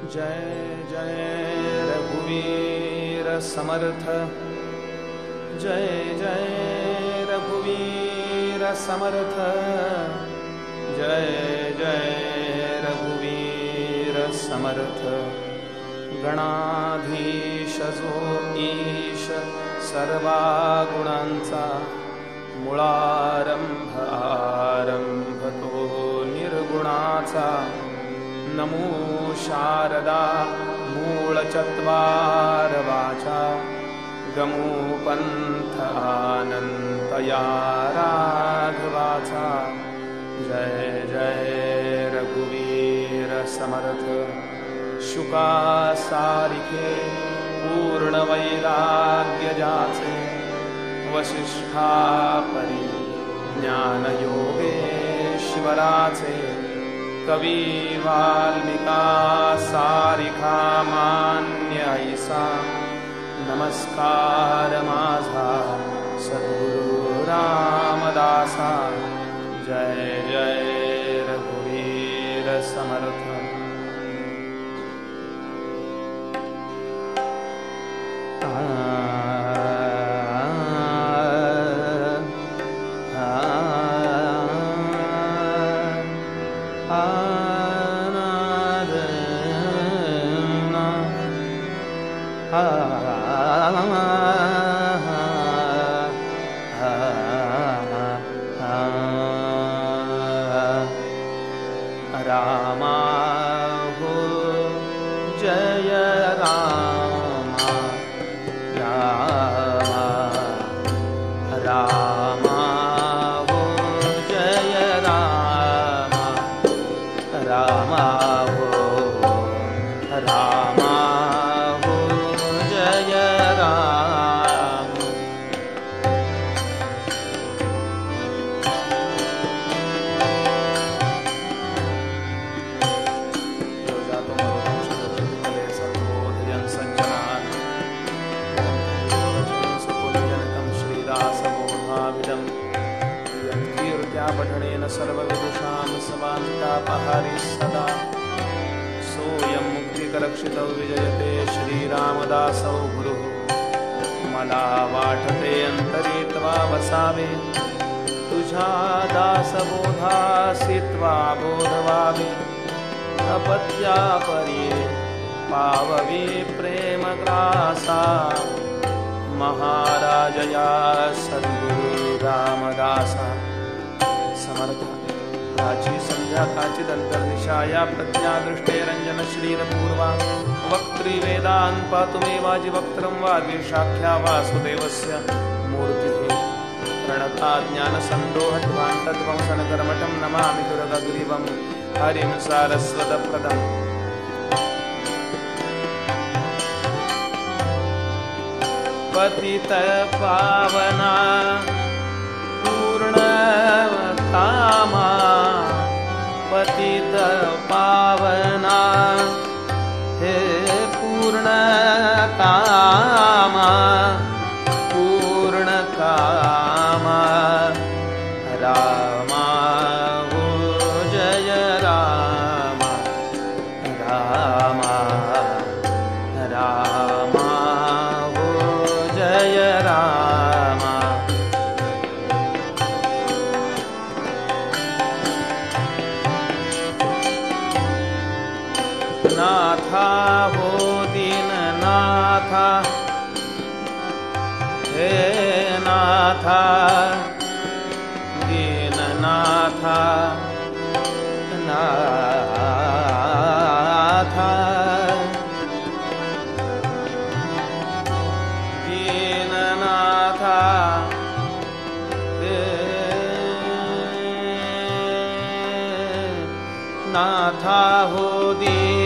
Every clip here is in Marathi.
जय जय रघुवीर समर्थ। जय जय रघुवीर समर्थ। जय जय रघुवीर समर्थ। गणाधीश ईश सर्वा गुणांचा मुळारंभ आरंभ तो निर्गुणाचा नमो शारदा मूलचत्वारवाचा गमोपन्थानन्तया राघवाचा जय जय रघुवीरसमर्थ शुकासारिके पूर्णवैराग्यजाचे वसिष्ठापरि ज्ञानयोगेश्वराचे कवी वाल्मिका सारिखा मान्य ऐसा। नमस्कार माझा सद्गुरु रामदासा। जय जय प्रेमग्रासा महाराजया सद्गुरु रामदासा। समर्थ। प्राची संध्या काचिद अंतर्निशाया प्रज्ञादृष्टे रंजन श्रीरपूर्वा। पातु मे वाजिवक्त्रं वा द्विशाख्या वासुदेवस्य मूर्तिः। प्रणता ज्ञानसन्दोहध्वान्तध्वंसनकर्मठं नमामि दुरगग्रीवं। हरिं सारस्वतप्रदम्। पतित पावना पूर्ण कामा पतित पावना हे पूर्ण कामा नाथा हो दे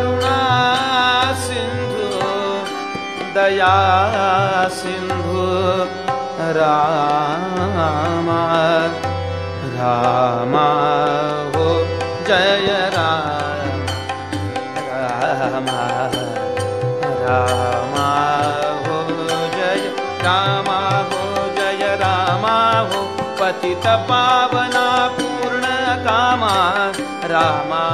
करुणा सिंधू दया सिंधु रामा रामा हो जय राम रामा रामा हो जय रामा हो जय रामा हो पतित पावना पूर्ण कामा रामा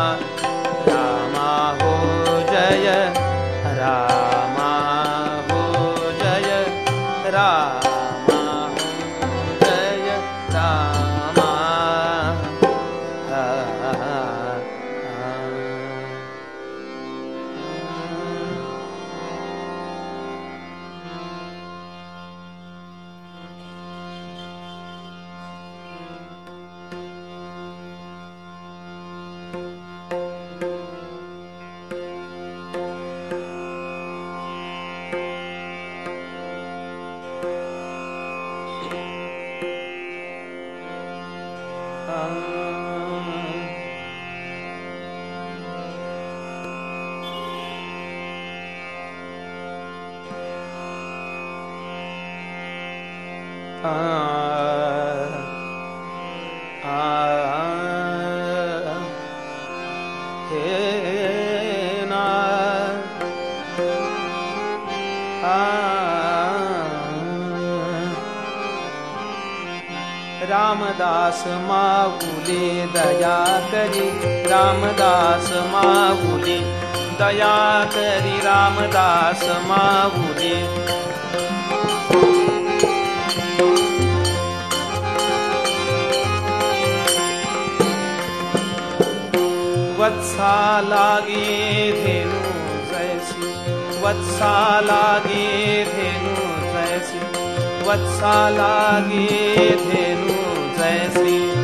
दया करी रामदास माऊली. दया करी रामदास माऊली. वत्सा लागे धेनु जैसी वत्सा लागे धेनु जैसी वत्सा लागे धेनु जैसी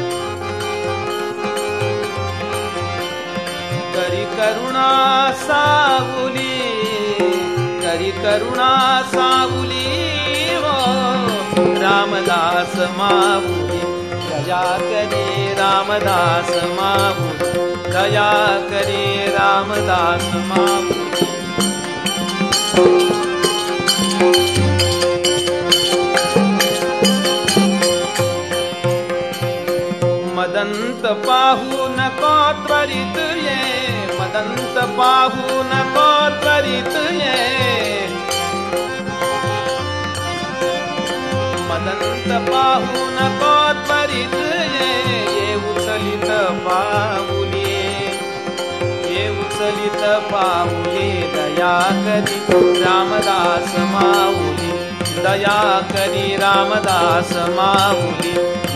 करुणा सावली करी करुणा सावली हो. रामदास माऊली दया करे रामदास माऊली दया करे रामदास माऊली मदंत पाहू नको त्वरित संत पाहून पाहू नको त्वरित मदंत पाहून नको त्वरित ये उचलित पाऊली ये उचलित पाऊली दया करी रामदास माऊली. दया करी रामदास माऊली.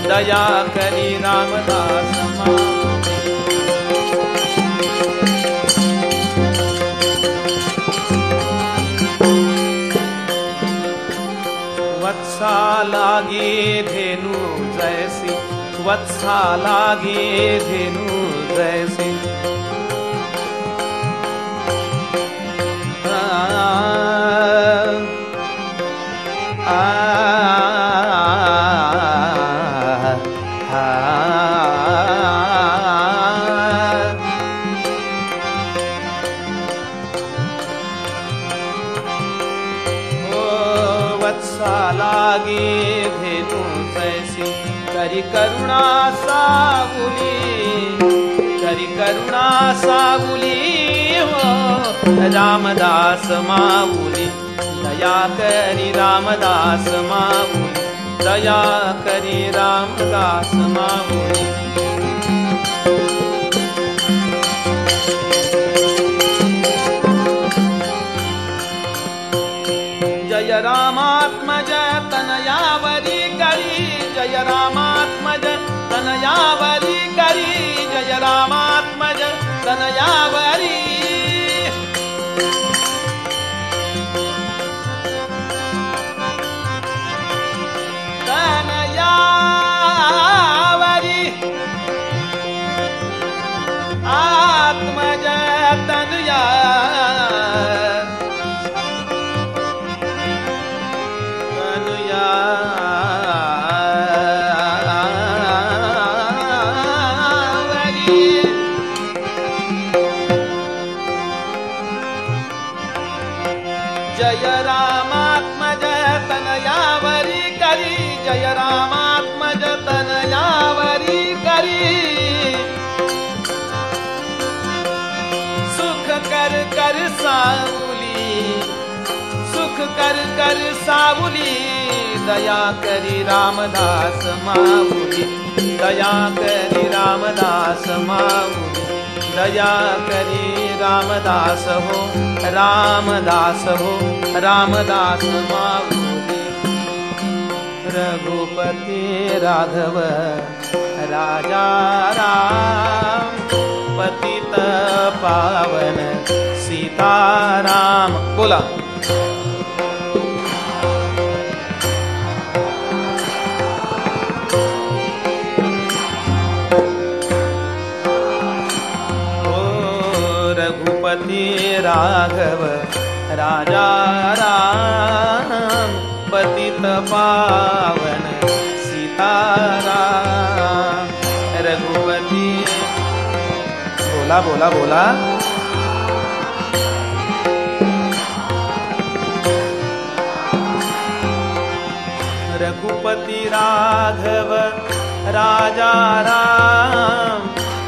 दया करी रामदास माऊली. लागे धेनु जैसी वत्सा लागे धेनु जैसी आ, माऊली हो रामदास माऊली दया करी रामदास माऊली दया करी रामदास माऊली. जय रामात्मज तनयावरी करी जय रामात्मज तनयावरी करी जय रामा तनयावरी तनयावरी आत्मज तनया कर कर सावली दया करी रामदास माऊली दया करी रामदास माऊली दया करी रामदास हो रामदास हो रामदास माऊली रघुपती राघव राजा राम पतित पावन सीताराम बोला। राजा राम पतित पावन सीताराम। रघुपति। बोला बोला बोला। रघुपति राघव राजा राम।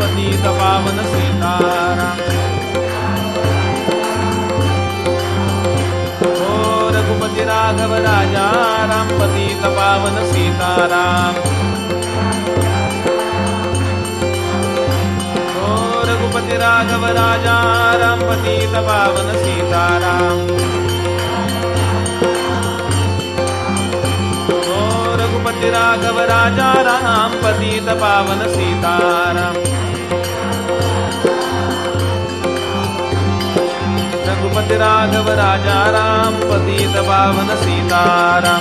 पति तपावन सीताराम ओ रघुपति राघव राजा राम पति तपावन सीताराम ओ रघुपति राघव राजा राम पति तपावन सीताराम रघुपति राघव राजा राम पतित पावन सीताराम रघुपति राघव राजा राम पतित पावन सीताराम।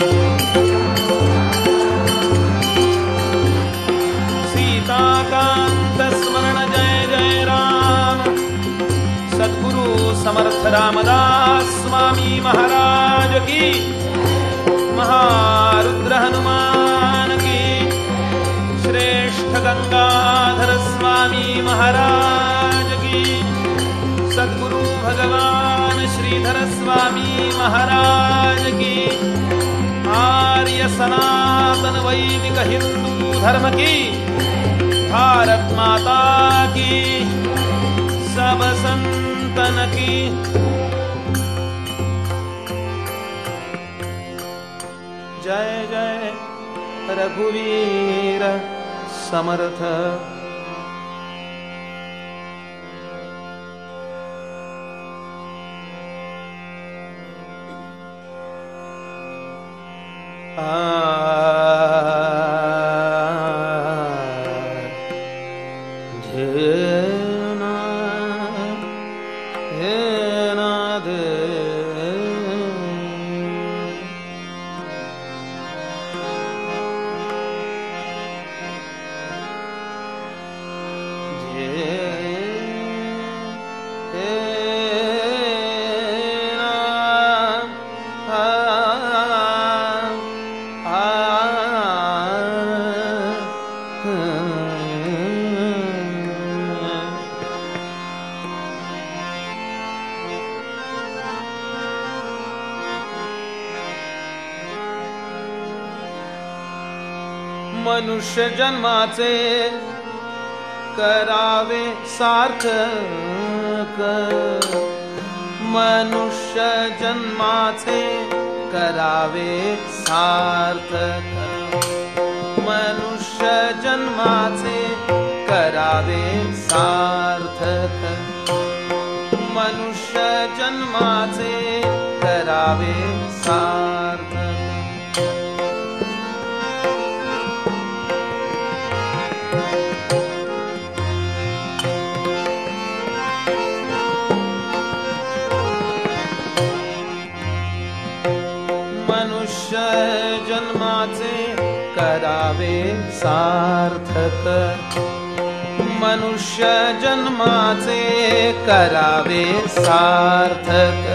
सीताकांत स्मरण जय जय राम। सद्गुरु समर्थ रामदास स्वामी महाराज की। महारुद्र हनुमान की। श्रेष्ठ गंगाधर स्वामी महाराज की। सद्गुरु भगवान श्रीधर स्वामी महाराज की। आर्य सनातन वैदिक हिंदू धर्म की। भारत माता की। सब संतन की। जय जय रघुवीर समर्थ। मनुष्य जन्माचे करावे सार्थक. मनुष्य जन्माचे करावे सार्थक. मनुष्य जन्माचे करावे सार्थक. मनुष्य जन्माचे करावे सार्थक. सार्थक. मनुष्य जन्माचे करावे सार्थक.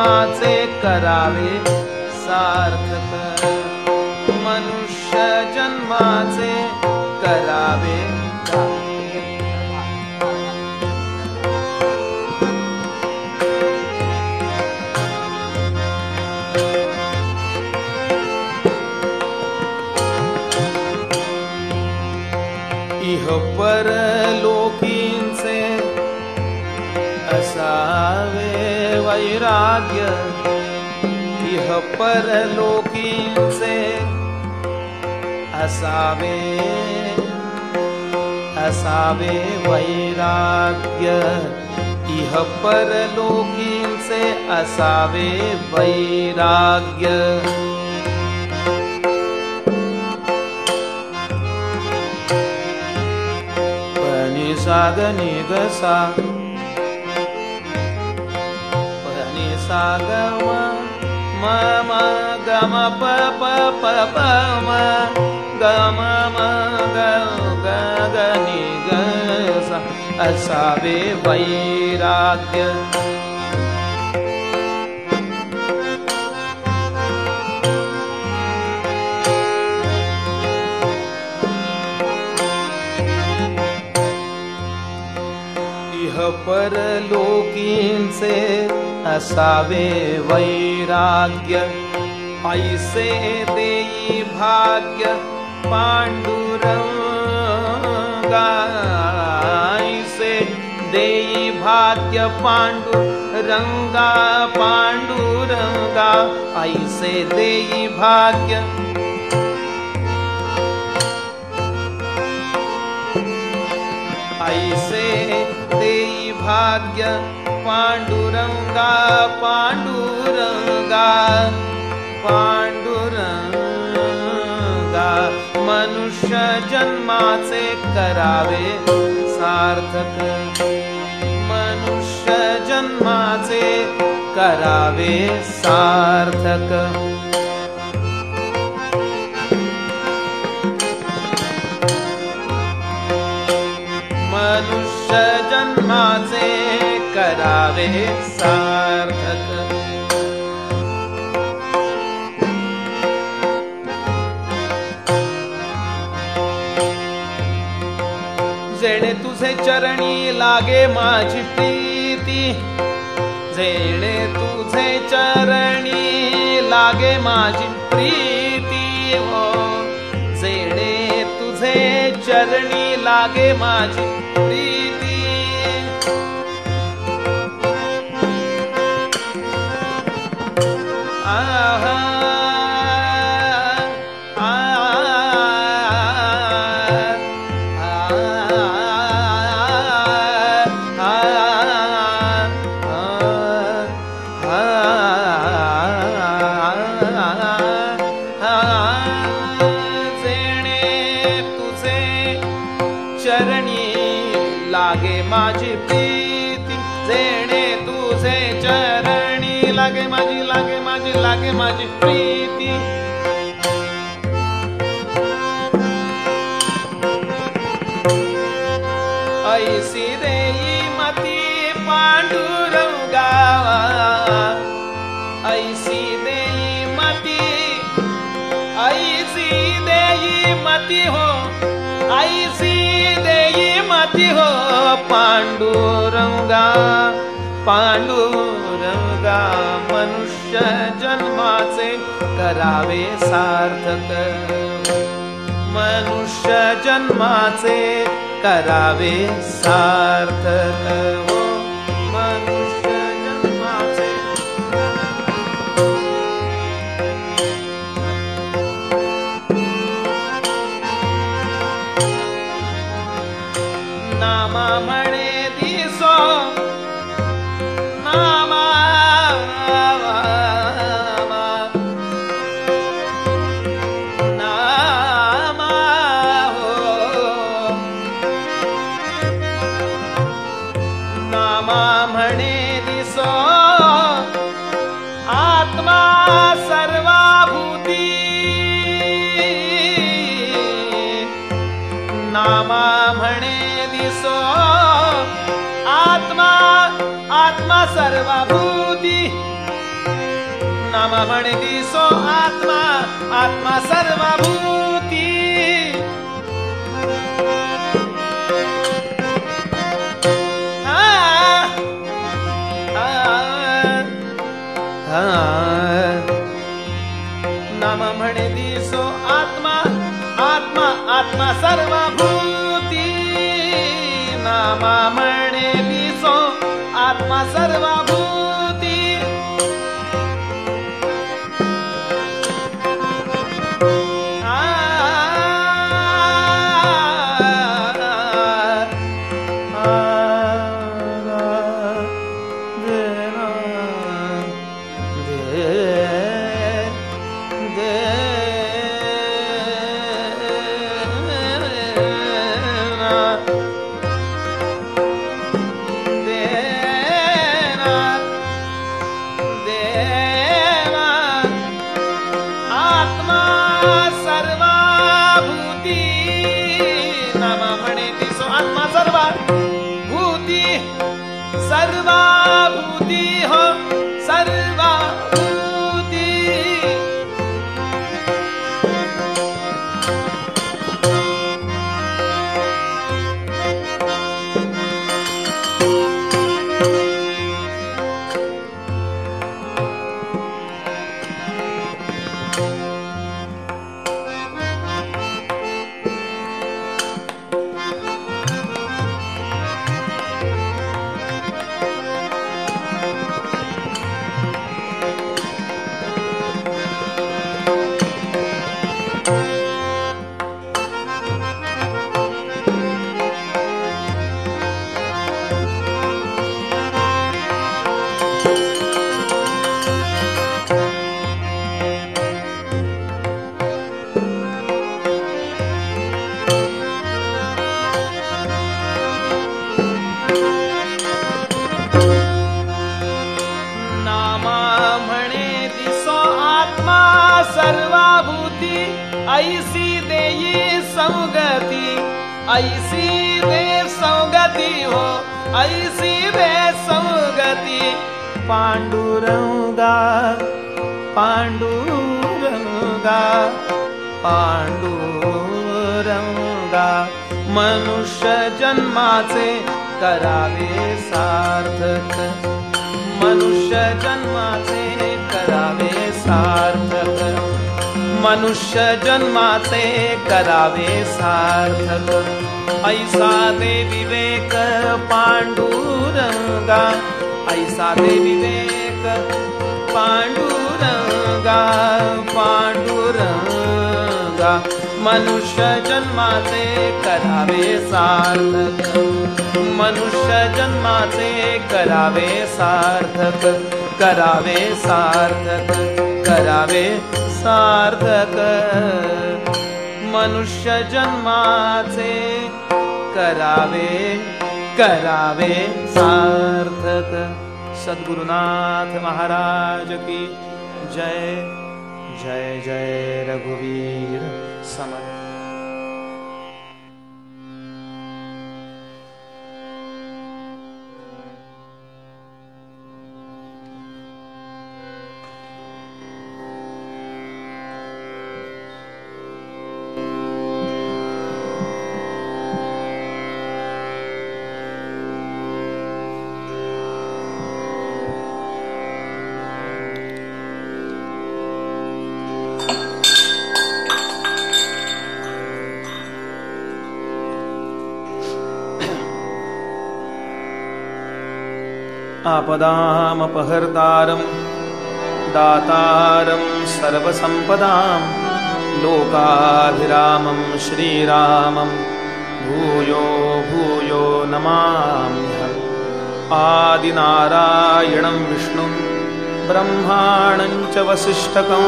जन्माचे करावे सार्थ परलोकींचे असावे असावे वैराग्य. इह परलोकींचे असावे वैराग्य. साग निगसा सागवा म पगनि ग असावे वैराग्य असावे वैराग्य। ऐसे देई भाग्य पांडुरंगा। ऐसे देई भाग्य पांडुरंगा पांडुरंगा। ऐसे देई भाग्य। ऐसे देई भाग्य पांडुरंगा पांडुरंगा पांडुरंगा मनुष्य जन्माचे करावे सार्थक। मनुष्य जन्माचे करावे सार्थक व्हावे सार्थक. जेणे तुझे चरणी लागे माझी प्रीती जेणे तुझे चरणी लागे माझी प्रीती हो. जेणे तुझे चरणी लागे माझी प्रीती पांडुरंगा मनुष्य जन्माचे करावे सार्थक। मनुष्य जन्माचे करावे सार्थक णि सो आत्मा आत्मा सर्वभूति। नाम सर्वाण सो आत्मा आत्मा आत्मा सर्वभूति। नाम नमणे सो आत्मा सर्वभूति। पांडुरंगा पांडुरंगा पांडुरंगा मनुष्य जन्माचे करावे सार्थक. मनुष्य जन्माचे करावे सार्थक. मनुष्य जन्माचे करावे सार्थक. ऐसा दे विवेक पांडुरंगा ऐसा दे विवेक पांडुरंगा पांडुरंगा मनुष्य करावे सार्थक। मनुष्य करावे सार्थक करावे सार्थक करावे सार्थक। मनुष्य करावे करावे सार्थक सद्गुरुनाथ महाराज की जय जय जय रघुवीर समर्थ आपदामपहर्तारं दातारं सर्वसम्पदां लोकाभिरामं श्रीरामं भूयो भूयो नमाम्यहम्। आदिनारायणं विष्णुं ब्रह्माणं च वसिष्ठकं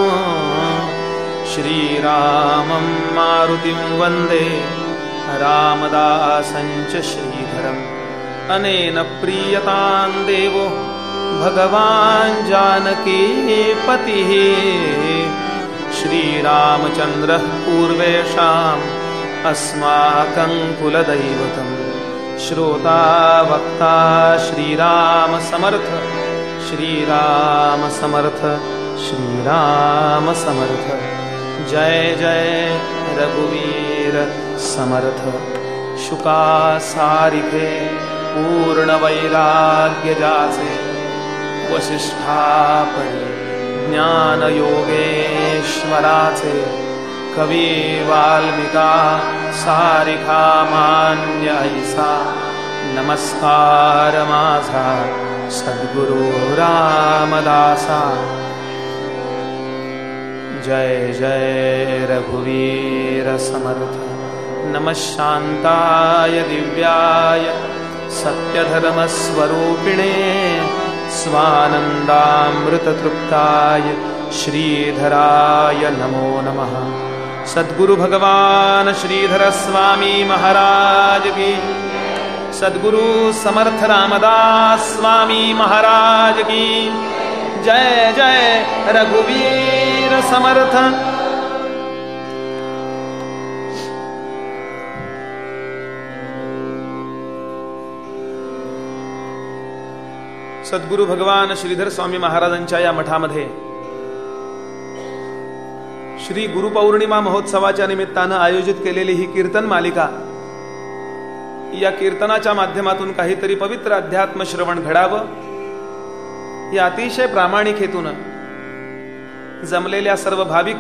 श्रीरामं मारुतिं वन्दे रामदासं च श्रीधरम् अनेन प्रीयतां देवो भगवान् जानकीपतिः श्रीरामचन्द्रः पूर्वेषाम् अस्माकं कुलदैवतम् श्रोता वक्ता श्रीरामसमर्थ श्रीरामसमर्थ श्रीरामसमर्थ जय जय रघुवीर समर्थ। शुका सारिखे। पूर्ण वैराग्य जाचे वसिष्ठापरी ज्ञानयोगेश्वराचे कवी वाल्मिका सारिखा मान्य ऐसा नमस्कार माझा सद्गुरु रामदासा। जय जय रघुवीर समर्थ। नमः शान्ताय दिव्याय। सत्यधर्मस्वरूपिणे स्वानन्दामृततृप्ताय श्रीधराय नमो नमः। सद्गुरुभगवान् श्रीधरस्वामी महाराज की। सद्गुरु समर्थ रामदास स्वामी महाराज की। जय जय रघुवीर समर्थ। सद्गुरु भगवान श्रीधर स्वामी महाराजांच्या या मठामध्ये श्री गुरुपौर्णिमा महोत्सवाच्या निमित्तानं आयोजित केलेली ही कीर्तन मालिका या कीर्तनाच्या माध्यमातून काहीतरी पवित्र अध्यात्म श्रवण घडावं या अतिशय प्रामाणिक हेतून जमलेल्या सर्व भाविक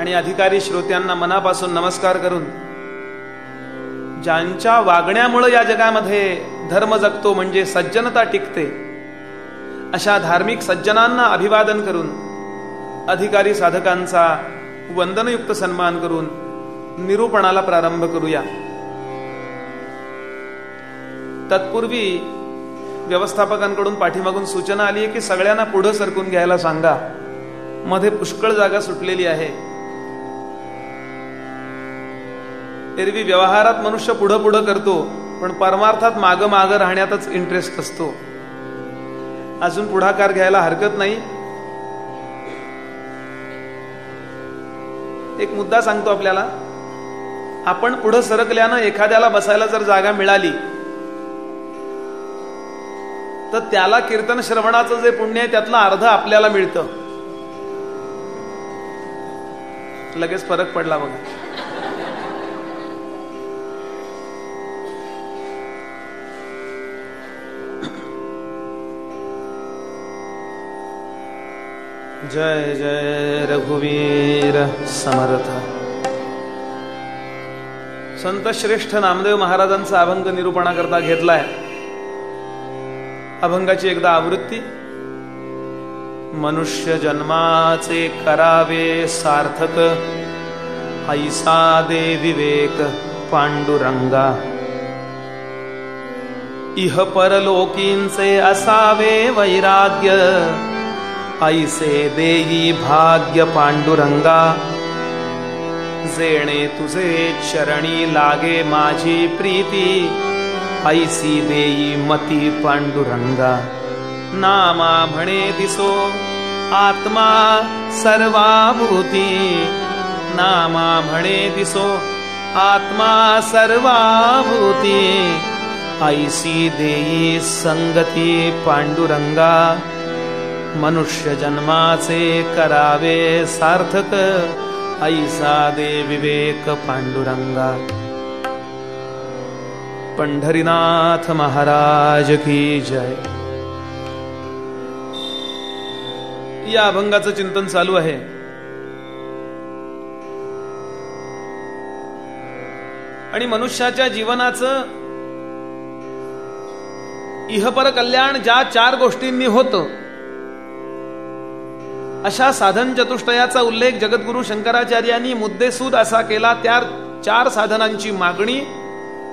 आणि अधिकारी श्रोत्यांना मनापासून नमस्कार करून ज्यांच्या वागण्यामुळे या जगामध्ये धर्म जगतो म्हणजे सज्जनता टिकते अशा धार्मिक सज्जनांना अभिवादन करून अधिकारी साधकांचा वंदनयुक्त सन्मान करून निरूपणाला प्रारंभ करूया. तत्पूर्वी व्यवस्थापकांकडून पाठीमागून सूचना आली आहे की सगळ्यांना पुढं सरकून घ्यायला सांगा. मध्ये पुष्कळ जागा सुटलेली आहे. एरवी व्यवहारात मनुष्य पुढं पुढं करतो पण परमार्थात माग माग राहण्यातच इंटरेस्ट असतो. अजून पुढाकार घ्यायला हरकत नाही. एक मुद्दा सांगतो आपल्याला. आपण पुढं सरकल्यानं एखाद्याला बसायला जर जागा मिळाली तर त्याला कीर्तन श्रवणाचं जे पुण्य आहे त्यातलं अर्ध आपल्याला मिळतं. लगेच फरक पडला बघा. जय जय रघुवीर समर्थ. संत श्रेष्ठ नामदेव महाराजांचा अभंग निरूपणा करता घेतलाय. अभंगाची एकदा आवृत्ती. मनुष्य जन्माचे करावे सार्थक. ऐसा दे विवेक पांडुरंगा. इह परलोकींचे असावे वैराग्य. ऐसे देई भाग्य पांडुरंगा। जेणे लागे माझी प्रीती ऐसी देई मती पांडुरंगा। नामा म्हणे दिसो आत्मा सर्वाभूती। नामा म्हणे दिसो आत्मा सर्वाभूती। ऐसी देई संगती पांडुरंगा मनुष्य जन्माचे करावे सार्थक ऐसा दे विवेक पांडुरंगा. पंढरीनाथ महाराज की जय. या अभंगाचं चिंतन चालू आहे. आणि मनुष्याच्या जीवनाचं इहपर कल्याण ज्या चार गोष्टींनी होतं अशा साधन चतुष्टयाचा उल्लेख जगद्गुरु शंकराचार्यांनी मुद्देसूद असा केला त्या चार साधनांची मागणी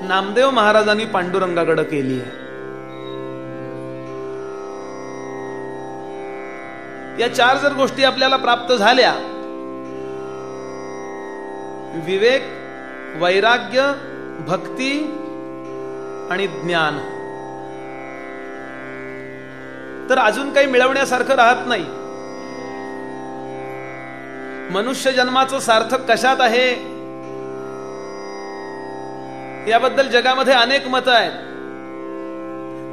नामदेव महाराजांनी पांडुरंगाकडे केली आहे. या चार जर गोष्टी आपल्याला प्राप्त झाल्या विवेक वैराग्य भक्ती आणि ज्ञान. तर अजून काही मिळवण्यासारखं राहत नाही. मनुष्य जन्माचं सार्थक कशात आहे? याबद्दल जगामध्ये अनेक मतं आहेत.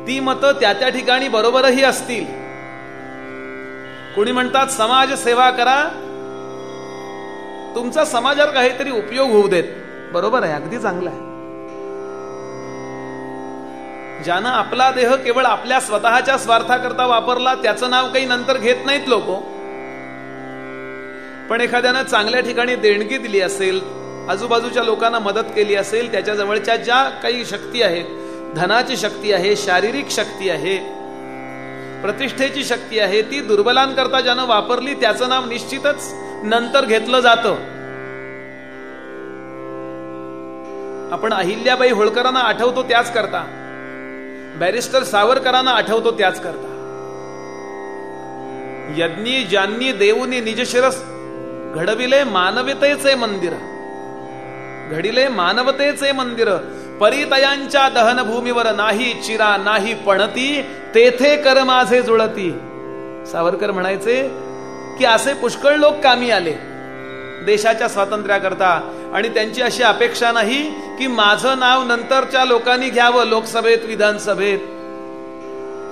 ती मतं त्या त्या ठिकाणी बरोबरही असतील. कोणी म्हणतात समाज सेवा करा. तुमचा समाजावर काहीतरी उपयोग होऊ देत. बरोबर आहे अगदी चांगला आहे. ज्यानं आपला देह केवळ आपल्या स्वतःच्या स्वार्थाकरता वापरला त्याचं नाव काही नंतर घेत नाहीत लोक. पण एखाद्यानं चांगल्या ठिकाणी देणगी दिली असेल आजूबाजूच्या लोकांना मदत केली असेल त्याच्याजवळच्या ज्या काही शक्ती आहेत धनाची शक्ती आहे शारीरिक शक्ती आहे प्रतिष्ठेची शक्ती आहे ती दुर्बलांकरता ज्यानं वापरली त्याचं नाव निश्चितच नंतर घेतलं जातं. आपण अहिल्याबाई होळकरांना आठवतो त्याच करता. बॅरिस्टर सावरकरांना आठवतो त्याच करता. यज्ञी ज्यांनी देऊनी निजशिरस घडविले मानवतेचे मंदिर. घडिले मानवतेचे मंदिर. परितयांच्या दहनभूमीवर नाही चिरा नाही पणती तेथे कर माझे जुळती. सावरकर म्हणायचे की असे पुष्कळ लोक कामी आले. देशाच्या स्वातंत्र्याकरता आणि त्यांची अशी अपेक्षा नाही की माझं नाव नंतरच्या लोकांनी घ्यावं लोकसभेत विधानसभेत.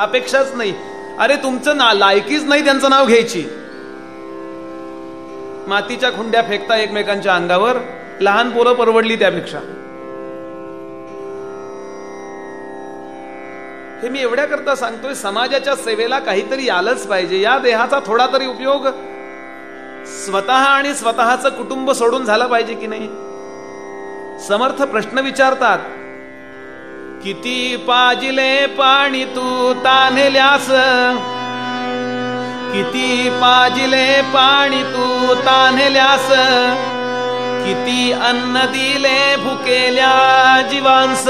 अपेक्षाच नाही. अरे तुमचं ना लायकीच नाही त्यांचं नाव घ्यायची. मातीच्या खुंड्या फेकता एकमेकांच्या अंगावर. लहान पोरं परवडली त्यापेक्षा. हे मी एवढ्या करता सांगतोय समाजाच्या सेवेला काहीतरी आलंच पाहिजे. या देहाचा थोडा तरी उपयोग स्वतः आणि स्वतःच कुटुंब सोडून झालं पाहिजे की नाही? समर्थ प्रश्न विचारतात किती पाजिले पाणी तू तानेल्यास किती पाजिले पाणी तू तानेल्यास किती अन्न दिले भुकेल्या जीवांस,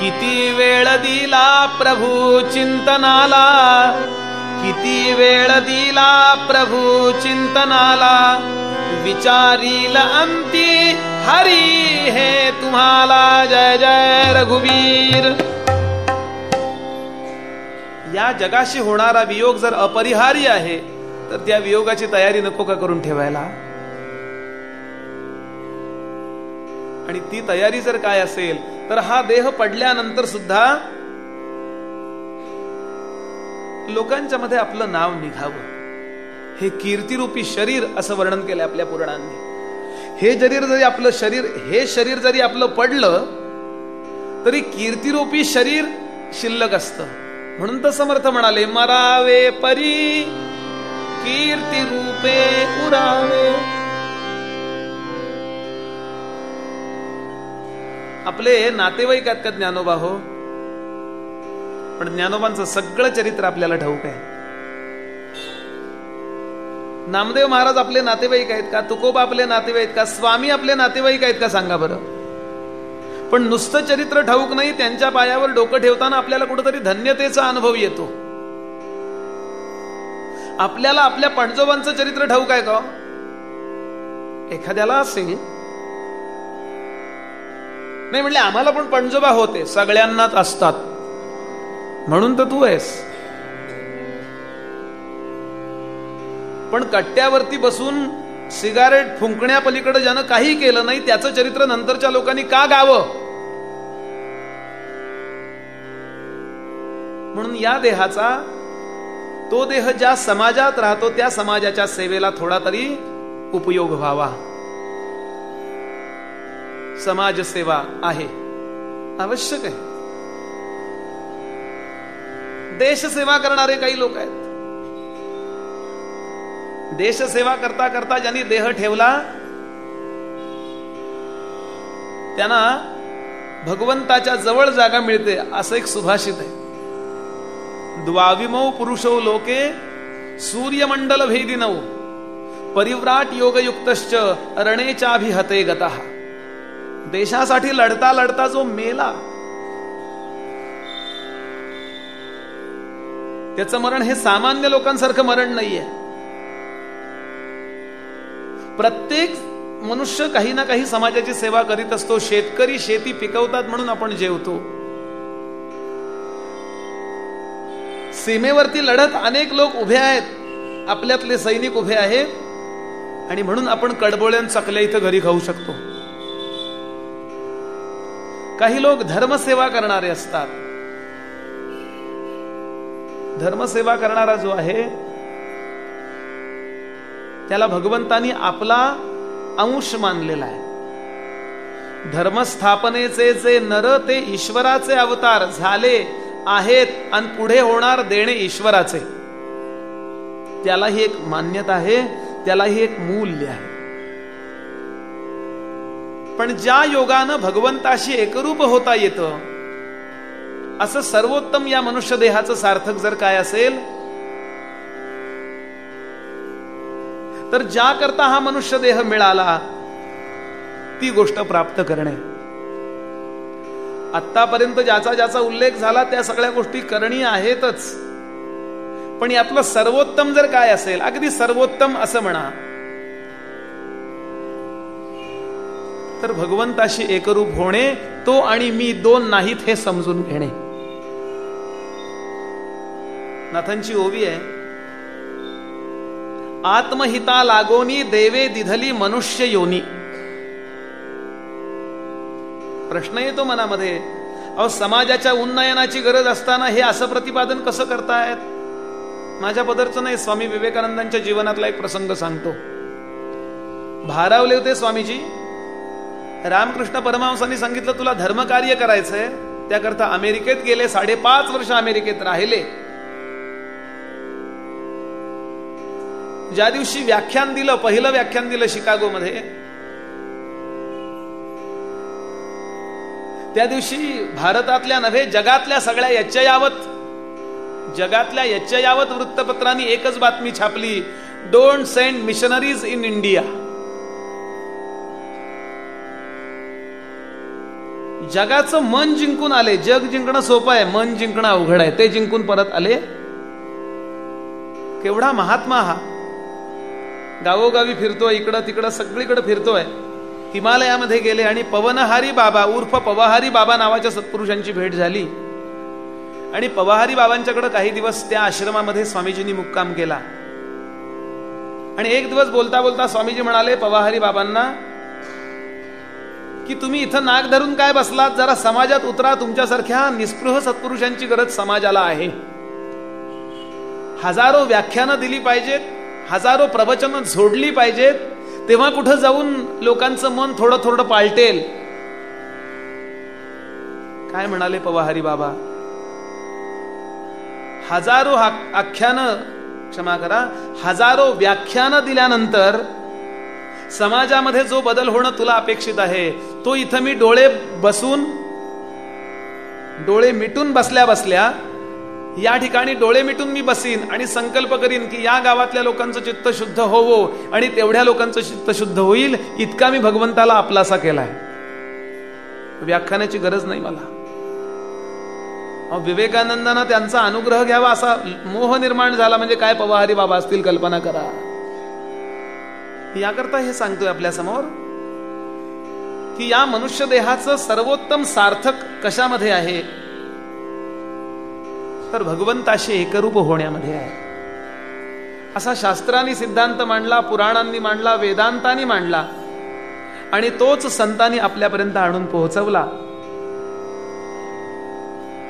किती वेळ दिला प्रभू चिंतनाला, किती वेळ दिला प्रभू चिंतनाला, विचारील अंती हरी हे तुम्हाला. जय जय रघुवीर. या जगाशी होणारा वियोग जर अपरिहार्य आहे तर त्या वियोगाची तयारी नको का करून ठेवायला? आणि ती तयारी जर काय असेल तर हा देह पडल्यानंतर सुद्धा लोकांच्या मध्ये आपलं नाव निघावं. हे कीर्तिरूपी शरीर असं वर्णन केलं आपल्या पुराणांनी. हे जरीर जरी आपलं शरीर हे शरीर जरी आपलं पडलं तरी कीर्तिरूपी शरीर शिल्लक असतं. म्हणून तर समर्थ म्हणाले मरावे परी कीर्ती रूपे उरावे आपले नातेवाईक आहेत का ज्ञानोबा हो? पण ज्ञानोबांचं सगळं चरित्र आपल्याला ठाऊक आहे. नामदेव महाराज आपले नातेवाईक आहेत का? तुकोबा आपले नातेवाईक का? स्वामी आपले नातेवाईक आहेत का? सांगा बरं. पण नुसतं चरित्र ठाऊक नाही त्यांच्या पायावर डोकं ठेवताना आपल्याला कुठंतरी धन्यतेचा अनुभव येतो. आपल्याला आपल्या पणजोबांचं चरित्र ठाऊक आहे का हो? एखाद्याला असेल. नाही म्हणले आम्हाला पण पणजोबा होते सगळ्यांनाच असतात. म्हणून तर तू आहेस. पण कट्ट्यावरती बसून सिगारेट फुंकण्यापलीकडे ज्यानं काही केलं नाही त्याचं चरित्र नंतरच्या लोकांनी का गावं? म्हणून या देहाचा तो देह ज्या समाजात राहतो त्या समाजाच्या सेवेला थोडा तरी उपयोग व्हावा. समाजसेवा आहे. आवश्यक आहे. देशसेवा करणारे काही लोक आहेत. देशसेवा करता करता ज्यांनी देह ठेवला त्यांना भगवंताच्या जवळ जागा मिळते असं एक सुभाषित आहे. द्वाविमौ पुरुषो लोके सूर्यमंडल भेदिनौ परिव्राट परिव्राट रणे चाभिहते गता देशासाठी लढता लढता जो मेला त्याचं मरण हे सामान्य लोकांसारखं मरण नाहीये प्रत्येक मनुष्य काही ना काही समाजाची सेवा करीत असतो शेतकरी शेती पिकवतात म्हणून आपण जेवतो सीमेवरती लढत अनेक लोक उभे आहेत. आपल्यातले सैनिक उभे आहेत. आणि म्हणून आपण कडबोळ्यान चकल्या इथं घरी खाऊ शकतो. काही लोक धर्मसेवा करणारे असतात. धर्मसेवा करणारा जो आहे त्याला भगवंतानी आपला अंश मानलेला आहे. धर्मस्थापनेचे जे नर ते ईश्वराचे अवतार झाले आहेत आणि पुढे होणार देणे ईश्वराचे. त्यालाही एक मान्यता आहे त्यालाही एक मूल्य आहे. पण ज्या योगानं भगवंताशी एकरूप होता येतं असं सर्वोत्तम या मनुष्य देहाचं सार्थक जर काय असेल तर ज्या करता हा मनुष्य देह मिळाला ती गोष्ट प्राप्त करणे. आतापर्यंत ज्याचा ज्याचा उल्लेख झाला त्या सगळ्या गोष्टी करणी आहेतच. पण यातलं सर्वोत्तम जर काय असेल अगदी सर्वोत्तम असं म्हणा तर भगवंताशी एकरूप होणे तो आणि मी दोन नाहीत हे समजून घेणे. नाथांची ओवी आहे. आत्महिता लागोनी देवे दिधली मनुष्य योनी. प्रश्न येतो मनामध्ये अहो समाजाच्या उन्नयनाची गरज असताना हे असं प्रतिपादन कसं करतायत? माझ्या पदरचं नाही स्वामी विवेकानंदांच्या जीवनातला एक प्रसंग सांगतो. भारावले होते स्वामीजी. रामकृष्ण परमहंसांनी सांगितलं तुला धर्मकार्य करायचंय त्याकरता अमेरिकेत गेले साडेपाच वर्ष अमेरिकेत राहिले. ज्या दिवशी व्याख्यान दिलं पहिलं व्याख्यान दिलं शिकागोमध्ये त्या दिवशी भारतातल्या नव्हे जगातल्या सगळ्या यच्चयावत जगातल्या यच्चयावत वृत्तपत्रांनी एकच बातमी छापली don't send missionaries in India जगाचं मन जिंकून आले जग जिंकणं सोपं आहे मन जिंकणं अवघड आहे ते जिंकून परत आले? केवढा महात्मा हा. गावोगावी फिरतोय इकडं तिकडं सगळीकडे फिरतोय. हिमालयामध्ये गेले आणि पवनहारी बाबा उर्फ पवाहारी बाबा नावाच्या सत्पुरुषांची भेट झाली. आणि पवाहारी बाबांच्याकडे काही दिवस त्या आश्रमामध्ये स्वामीजींनी मुक्काम केला. आणि एक दिवस बोलता बोलता स्वामीजी म्हणाले पवाहारी बाबांना की तुम्ही इथं नाक धरून काय बसलात? जरा समाजात उतरा तुमच्यासारख्या निस्पृह सत्पुरुषांची गरज समाजाला आहे. हजारो व्याख्यानं दिली पाहिजेत हजारो प्रवचनं झोडली पाहिजेत तेव्हा कुठं जाऊन लोकांचं मन थोडं थोडं पालटेल? काय म्हणाले पवाहारी बाबा? हजारो आख्यानं क्षमा करा हजारो व्याख्यानं दिल्यानंतर समाजामध्ये जो बदल होणं तुला अपेक्षित आहे तो इथं मी डोळे बसून डोळे मिटून बसल्या बसल्या या ठिकाणी डोळे मिटून मी बसीन आणि संकल्प करीन की या गावातल्या लोकांचं चित्त शुद्ध होवो आणि तेवढ्या लोकांचं चित्त शुद्ध होईल इतका मी भगवंताला आपलासा केलाय. व्याख्यानाची गरज नाही मला. विवेकानंदानं त्यांचा अनुग्रह घ्यावा असा मोह निर्माण झाला म्हणजे काय पवाहारी बाबा असतील कल्पना करा. याकरता हे सांगतोय आपल्यासमोर की या मनुष्य देहाचं सर्वोत्तम सार्थक कशामध्ये आहे? तर भगवंताशी एकरूप होण्यामध्ये आहे. असा शास्त्रांनी सिद्धांत मांडला पुराणांनी मांडला वेदांतानी मांडला आणि तोच संतांनी आपल्यापर्यंत आणून पोहोचवला.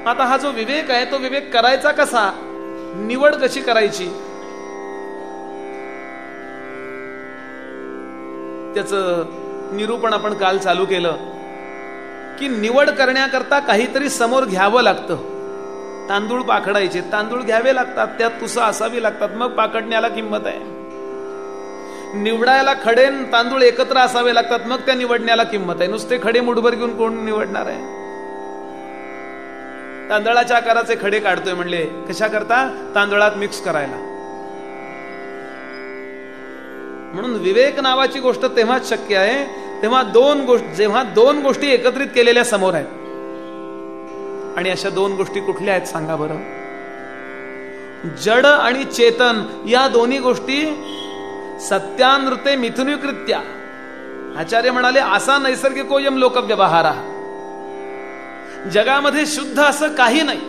आता हा जो विवेक आहे तो विवेक करायचा कसा? निवड कशी करायची? त्याच निरूपण आपण काल चालू केलं की निवड करण्याकरता काहीतरी समोर घ्यावं लागतं. तांदूळ पाखडायचे तांदूळ घ्यावे लागतात त्यात तुसा असावी लागतात. मग पाकडण्याला किंमत आहे. निवडायला खडे तांदूळ एकत्र असावे लागतात मग त्या निवडण्याला किंमत आहे. नुसते खडे मुठभर घेऊन कोण निवडणार आहे? तांदळाच्या आकाराचे खडे काढतोय म्हणले कशा करता? तांदळात मिक्स करायला. म्हणून विवेक नावाची गोष्ट तेव्हाच शक्य आहे तेव्हा दोन गोष्ट जेव्हा दोन गोष्टी एकत्रित केलेल्या समोर आहेत. आणि अशा दोन गोष्टी कुठल्या आहेत सांगा बरं? जड आणि चेतन या दोन्ही गोष्टी सत्यानृते मिथुनिकृत्या. आचार्य म्हणाले असा नैसर्गिकोयम लोक व्यवहार जगामध्ये शुद्ध असं काही नाही.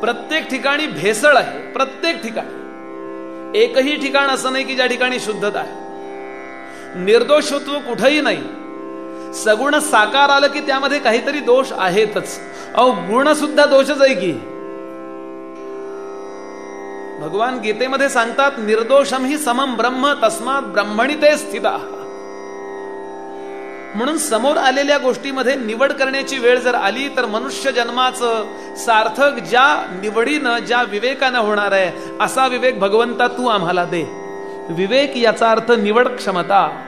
प्रत्येक ठिकाणी भेसळ आहे प्रत्येक ठिकाणी. एकही ठिकाण असं नाही की ज्या ठिकाणी शुद्धता आहे. निर्दोषत्व कुठंही नाही. सगुण साकार आलं की त्यामध्ये काहीतरी दोष आहेतच. अहो गुण सुद्धा दोषच आहे की. भगवान गीतेमध्ये सांगतात निर्दोषम ही समम ब्रह्म तस्मात ब्रह्मणी ते स्थिता. म्हणून समोर आलेल्या गोष्टीमध्ये निवड करण्याची वेळ जर आली तर मनुष्य जन्माचं सार्थक ज्या निवडीनं ज्या विवेकानं होणार आहे असा विवेक भगवंता तू आम्हाला दे. विवेक याचा अर्थ निवड क्षमता.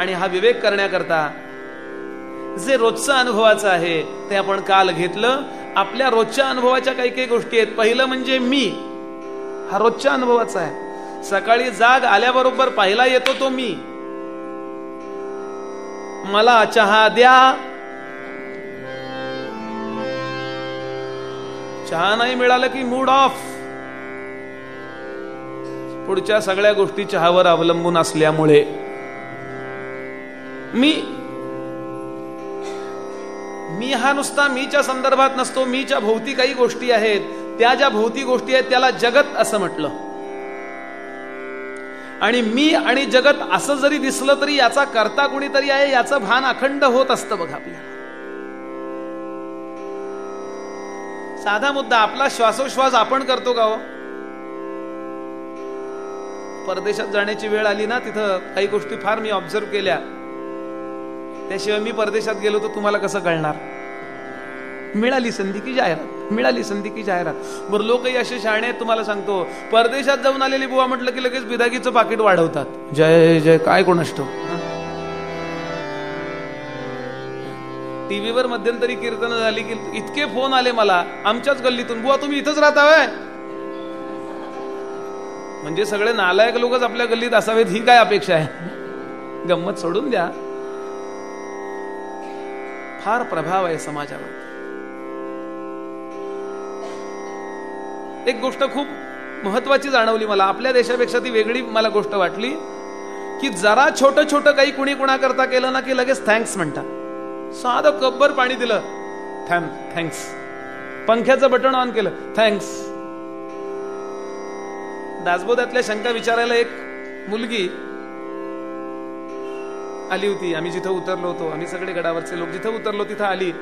आणि हा विवेक करण्याकरता जे रोजचं अनुभवाचं आहे ते आपण काल घेतलं. आपल्या रोजच्या अनुभवाच्या काही काही गोष्टी आहेत. पहिलं म्हणजे मी. हा रोजच्या अनुभवाचा आहे. सकाळी जाग आल्याबरोबर पाहिला येतो तो मी. मला चहा द्या. चहा नाही मिळालं की मूड ऑफ. पुढच्या सगळ्या गोष्टी चहावर अवलंबून असल्यामुळे. मी मी हा नुसता मीच्या संदर्भात नसतो मीच्या भोवती काही गोष्टी आहेत. त्या ज्या भोवती गोष्टी आहेत त्याला जगत असं म्हटलं. आणि मी आणि जगत असं जरी दिसलं तरी याचा करता कुणीतरी आहे याचं भान अखंड होत असतं बघा आपल्याला. साधा मुद्दा आपला श्वासोश्वास आपण करतो का हो? परदेशात जाण्याची वेळ आली ना तिथं काही गोष्टी फार मी ऑब्झर्व केल्या. त्याशिवाय मी परदेशात गेलो तर तुम्हाला कसं कळणार? मिळाली संधी की जाहिरात? मिळाली संधी की जाहिरात? बरं लोकही असे शाणे आहेत तुम्हाला सांगतो. परदेशात जाऊन आलेली बुवा म्हटलं की लगेच बिदागीचं पाकिट वाढवतात. जय जय काय कोण असतो टीव्हीवर मध्यंतरी कीर्तन झाली की इतके फोन आले मला आमच्याच गल्लीतून. बुवा तुम्ही इथंच राहता वय म्हणजे सगळे नालायक लोकच आपल्या गल्लीत असावेत ही काय अपेक्षा आहे? गंमत सोडून द्या. फार प्रभाव आहे समाजावर. एक गोष्ट खूप महत्वाची जाणवली मला. आपल्या देशापेक्षा ती वेगळी मला गोष्ट वाटली की जरा छोट छोट काही कुणी कुणाकरता केलं ना की लगेच थँक्स म्हणतात. साधं कब्बर पाणी दिलं थँक थँक्स पंख्याचं बटन ऑन केलं थँक्स दासबोधातल्या शंका विचारायला एक मुलगी आली होती. आम्ही जिथं उतरलो होतो आम्ही सगळे गडावरचे लोक जिथं उतरलो तिथं आली.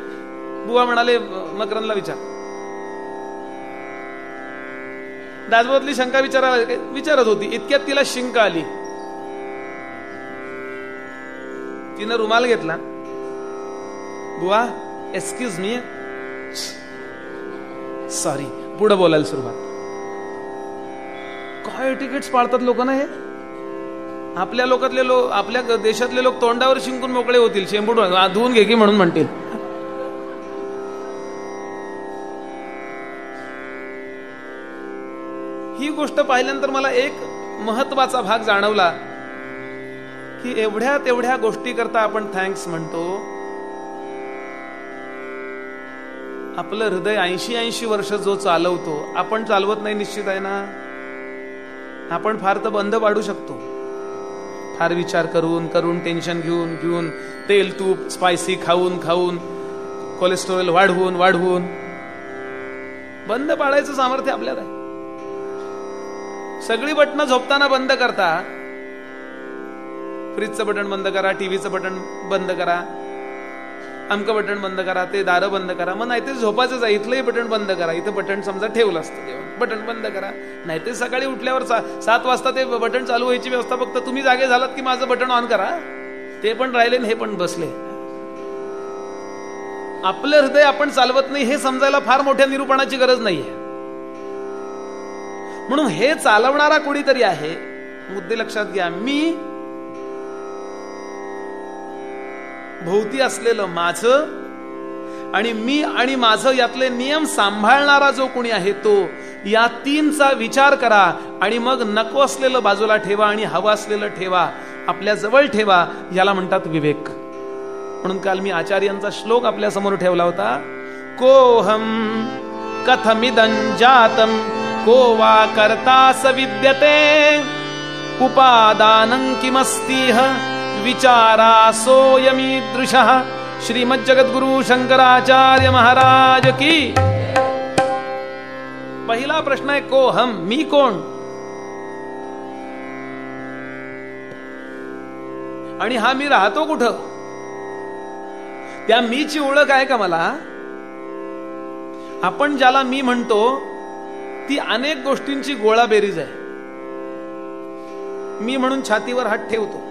बुवा म्हणाले मकरनला विचार. दासबोधातली शंका विचारा विचारत होती. इतक्यात तिला शिंक आली. तिनं रुमाल घेतला. बुवा एक्सक्यूज मी सॉरी पुढं बोलायला सुरुवात. काय तिकीट्स पाळतात लोक ना हे? आपल्या लोकातले लोक आपल्या देशातले लोक तोंडावर शिंकून मोकळे होतील. शेंबूड धुवून घे की म्हणून म्हणतील. ही गोष्ट पाहिल्यानंतर मला एक महत्त्वाचा भाग जाणवला की एवढ्या तेवढ्या गोष्टी करता आपण थँक्स म्हणतो. आपलं हृदय ऐंशी ऐंशी वर्ष जो चालवतो आपण चालवत नाही निश्चित आहे ना? आपण फार तर बंद पाडू शकतो. फार विचार करून करून टेन्शन घेऊन घेऊन तेल तूप स्पायसी खाऊन खाऊन कोलेस्ट्रॉल वाढवून वाढवून. बंद पाळायचं सामर्थ्य आपल्याला आहे. सगळी बटणं झोपताना बंद करता. फ्रीजचं बटन बंद करा टीव्हीचं बटन बंद करा. अमकं बटन बंद करा ते दारं बंद करा. मग नाही ते झोपायचंच आहे इथलंही बटन बंद करा. इथं बटन समजा ठेवलं असतं तेव्हा बटन बंद करा. नाही ते सकाळी उठल्यावर सात वाजता ते बटन चालू व्हायची व्यवस्था फक्त तुम्ही जागे झालात की माझं बटन ऑन करा. ते पण राहिले हे पण बसले. आपलं हृदय आपण चालवत नाही हे समजायला फार मोठ्या निरूपणाची गरज नाहीये. म्हणून हे चालवणारा कोणीतरी आहे. मुद्दे लक्षात घ्या. मी भोवती असलेलं माझं आणि मी आणि माझं यातले नियम सांभाळणारा जो कोणी आहे तो या तीनचा विचार करा आणि मग नको असलेलं बाजूला ठेवा आणि हवं असलेलं ठेवा आपल्या जवळ ठेवा याला म्हणतात विवेक. म्हणून काल मी आचार्यांचा श्लोक आपल्यासमोर ठेवला होता. कोहम कथमिदं जातम को वा करता विद्यते उपादानं किमस्तीह विचारासोयमीदृशः श्रीमज्जगद्गुरु शंकराचार्य महाराज की। पहिला प्रश्न आहे को हम मी कोण? आणि हा मी राहतो कुठं? त्या मीची ओळख आहे का मला? आपण ज्याला मी म्हणतो ती अनेक गोष्टींची गोळा बेरीज आहे. मी म्हणून छातीवर हात ठेवतो.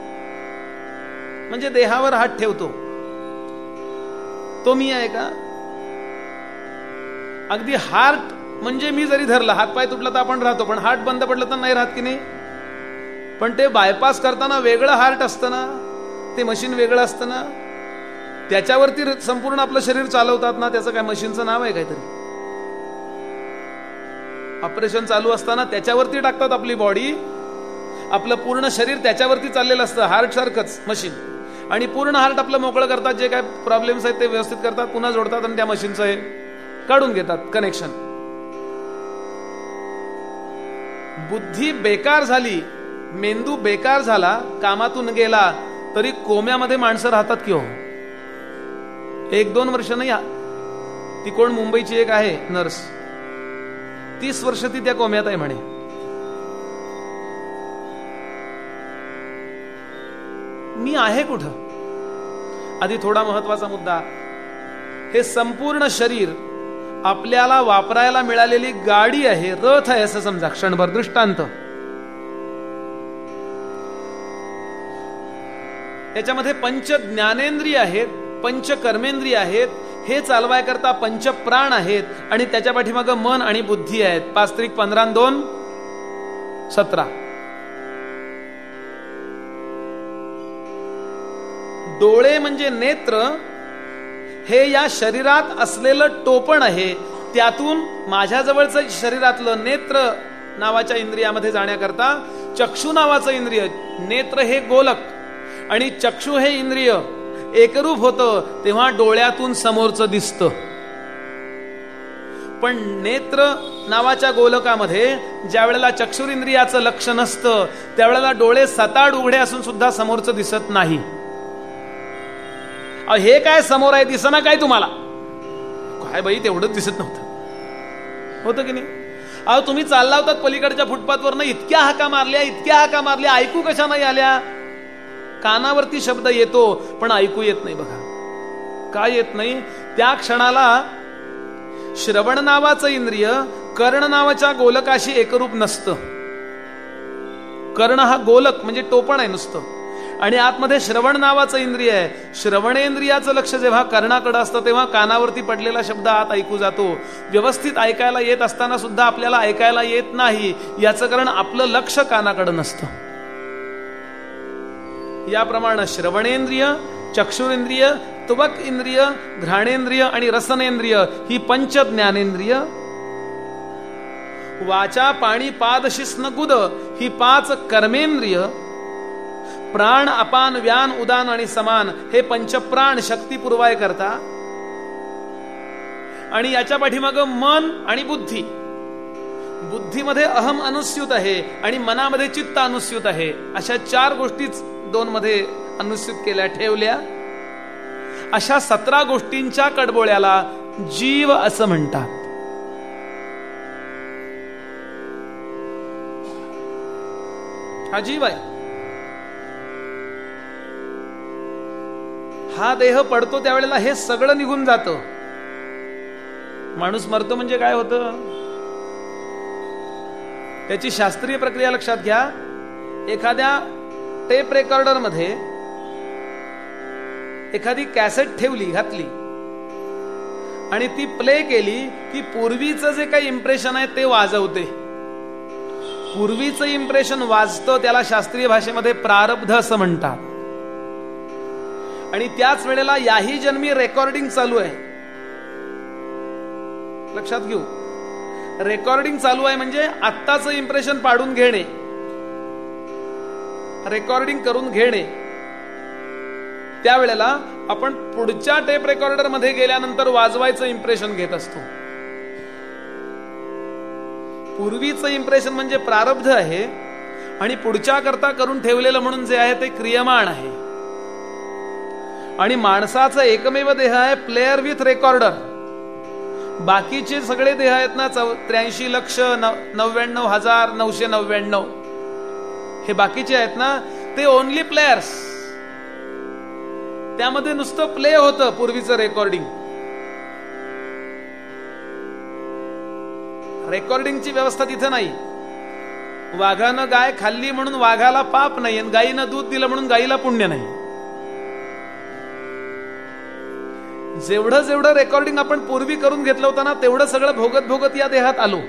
म्हणजे देहावर हात ठेवतो. तो मी आहे का? अगदी हार्ट म्हणजे मी जरी धरला हात पाय तुटला तर आपण राहतो पण हार्ट बंद पडलं तर नाही राहत की नाही? पण ते बायपास करताना वेगळं हार्ट असतं ना ते मशीन वेगळं असतं ना त्याच्यावरती संपूर्ण आपलं शरीर चालवतात ना त्याचं काय मशीनचं नाव आहे काहीतरी. ऑपरेशन चालू असताना त्याच्यावरती टाकतात आपली बॉडी आपलं पूर्ण शरीर त्याच्यावरती चाललेलं असतं हार्ट सारखंच मशीन आणि पूर्ण हार्ट आपलं मोकळं करतात जे काय प्रॉब्लेम्स आहेत ते व्यवस्थित करतात पुन्हा जोडतात आणि त्या मशीनचं हे काढून घेतात कनेक्शन बुद्धी बेकार झाली मेंदू बेकार झाला कामातून गेला तरी कोम्यामध्ये माणसं राहतात की हो? एक दोन वर्ष नाही ती कोण मुंबईची एक आहे नर्स. तीस वर्ष ती त्या कोम्यात आहे म्हणे. मी आहे कुठं? आधी थोडा महत्त्वाचा मुद्दा. हे संपूर्ण शरीर आपल्याला वापरायला मिळालेली गाडी आहे रथ आहे असं समजा क्षणभर दृष्टांत. त्याच्यामध्ये पंच ज्ञानेंद्रिय आहेत पंच कर्मेंद्रिय आहेत हे चालवाय करता पंच प्राण आहेत आणि त्याच्या पाठीमाग मन आणि बुद्धी आहेत. पाच त्रिक पंधरा दोन सतरा. डोळे म्हणजे नेत्र हे या शरीरात असलेलं टोपण आहे. त्यातून माझ्याजवळचं शरीरातलं नेत्र नावाच्या इंद्रियामध्ये जाण्याकरता चक्षु नावाचं इंद्रिय नेत्र हे गोलक आणि चक्षु हे इंद्रिय. एकरूप होतं तेव्हा डोळ्यातून समोरचं दिसतं. पण नेत्र नावाच्या गोलकामध्ये ज्या वेळेला चक्षुरिंद्रियाचं लक्ष नसतं त्यावेळेला डोळे सताड उघडे असून सुद्धा समोरचं दिसत नाही. हे काय समोर आहे दिसना काय तुम्हाला? काय बाई तेवढंच दिसत नव्हतं. होतं की नाही? अहो तुम्ही चालला होतात पलीकडच्या फुटपाथवरनं इतक्या हाका मारल्या इतक्या हाका मारल्या ऐकू कशा नाही आल्या? कानावरती शब्द येतो पण ऐकू येत नाही बघा. काय येत नाही? त्या क्षणाला श्रवण नावाचं इंद्रिय कर्ण नावाच्या गोलकाशी एकरूप नसतं. कर्ण हा गोलक म्हणजे टोपण आहे नुसतं. आणि आतमध्ये श्रवण नावाचं इंद्रिय आहे. श्रवणेंद्रियाचं लक्ष जेव्हा कर्णाकडं असतं तेव्हा कानावरती पडलेला शब्द आत ऐकू जातो. व्यवस्थित ऐकायला येत असताना सुद्धा आपल्याला ऐकायला येत नाही. याचं कारण आपलं लक्ष कानाकडं नसतं. याप्रमाणे श्रवणेंद्रिय चक्षुरेंद्रिय तुबक इंद्रिय घ्राणेंद्रिय आणि रसनेंद्रिय ही पंच ज्ञानेंद्रिय वाचा पाणी पाद शिस्न गुद ही पाच कर्मेंद्रिय. प्राण अपान व्यान उदान आणि समान हे पंचप्राण शक्ती पुरवाय करता. आणि याच्या पाठीमाग मन आणि बुद्धी. बुद्धीमध्ये अहम अनुस्यूत आहे आणि मनामध्ये चित्त अनुस्यूत आहे. अशा चार गोष्टीच दोन मध्ये अनुस्यूत केल्या ठेवल्या. अशा सतरा गोष्टींच्या कडबोळ्याला जीव असं म्हणतात. हा जीव आहे. हा देह पडतो त्यावेळेला हे सगळं निघून जात. माणूस मरतो म्हणजे काय होतं? त्याची शास्त्रीय प्रक्रिया लक्षात घ्या. एखाद्या टेप रेकॉर्डरमध्ये एखादी कॅसेट ठेवली घातली. आणि ती प्ले केली की पूर्वीचं जे काही इम्प्रेशन आहे ते वाजवते. पूर्वीचं इम्प्रेशन वाजतं त्याला शास्त्रीय भाषेमध्ये प्रारब्ध असं म्हणतात. आणि त्याच वेळेला याही जन्मी रेकॉर्डिंग चालू आहे. लक्षात घेऊ. रेकॉर्डिंग चालू आहे म्हणजे आत्ताचं इम्प्रेशन पाडून घेणे. रेकॉर्डिंग करून घेणे. त्यावेळेला आपण पुढच्या टेप रेकॉर्डरमध्ये गेल्यानंतर वाजवायचं इम्प्रेशन घेत असतो. पूर्वीचं इम्प्रेशन म्हणजे प्रारब्ध आहे आणि पुढच्या करता करून ठेवलेलं म्हणून जे आहे ते क्रियमाण आहे. आणि माणसाचा एकमेव देह आहे प्लेअर विथ रेकॉर्डर बाकीचे सगळे देह आहेत ना चौ त्र्याऐंशी लक्ष नव्याण्णव हजार नऊशे नव्याण्णव. हे बाकीचे आहेत ना ते ओनली प्लेयर्स त्यामध्ये नुसतं प्ले होतं पूर्वीचं रेकॉर्डिंग रेकॉर्डिंगची व्यवस्था तिथं नाही. वाघानं गाय खाल्ली म्हणून वाघाला पाप नाही आणि गायीनं दूध दिलं म्हणून गायीला पुण्य नाही. जेवढं जेवढं रेकॉर्डिंग आपण पूर्वी करून घेतलं होतं ना तेवढं सगळं भोगत भोगत या देहात आलो.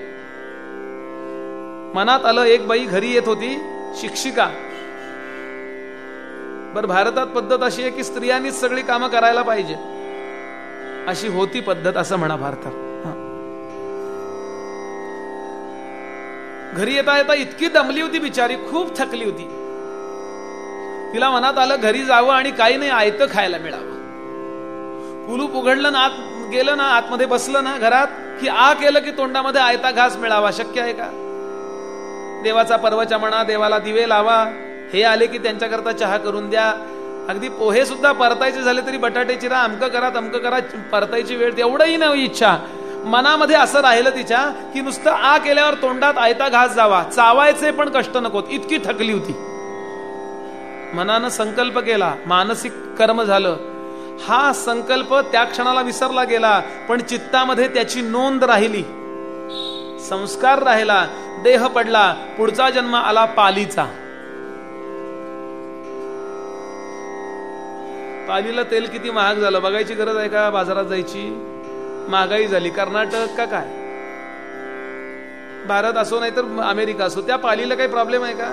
मनात आलं एक बाई घरी येत होती शिक्षिका. बर भारतात पद्धत अशी आहे की स्त्रियांनीच सगळी कामं करायला पाहिजे. अशी होती पद्धत असं म्हणा भारतात. घरी येता येता इतकी दमली होती बिचारी खूप थकली होती. तिला मनात आलं घरी जावं आणि काही नाही आयतं खायला मिळावं. कुलूप उघडलं ना आत गेलं ना आतमध्ये बसलं ना घरात की आ केलं की तोंडामध्ये आयता घास मिळावा शक्य आहे का? देवाचा पर्वचा म्हणा देवाला दिवे लावा हे आले की त्यांच्याकरता चहा करून द्या. अगदी पोहे सुद्धा परतायचे झाले तरी बटाटे चिरा अमक करा तमक करा परतायची वेळ तेवढंही नाही इच्छा. मनामध्ये असं राहिलं तिच्या की नुसतं आ केल्यावर तोंडात आयता घास जावा. चावायचे पण कष्ट नकोत इतकी थकली होती. मनानं संकल्प केला मानसिक कर्म झालं. हा संकल्प त्या क्षणाला विसरला गेला पण चित्तामध्ये त्याची नोंद राहिली. संस्कार राहिला देह पडला पुढचा जन्म आला पालीचा. पालीला तेल किती महाग झालं? बघायची गरज आहे का बाजारात जायची? महागाई झाली. कर्नाटक का काय? भारत असो नाही तर अमेरिका असो त्या पालीला काही प्रॉब्लेम आहे का?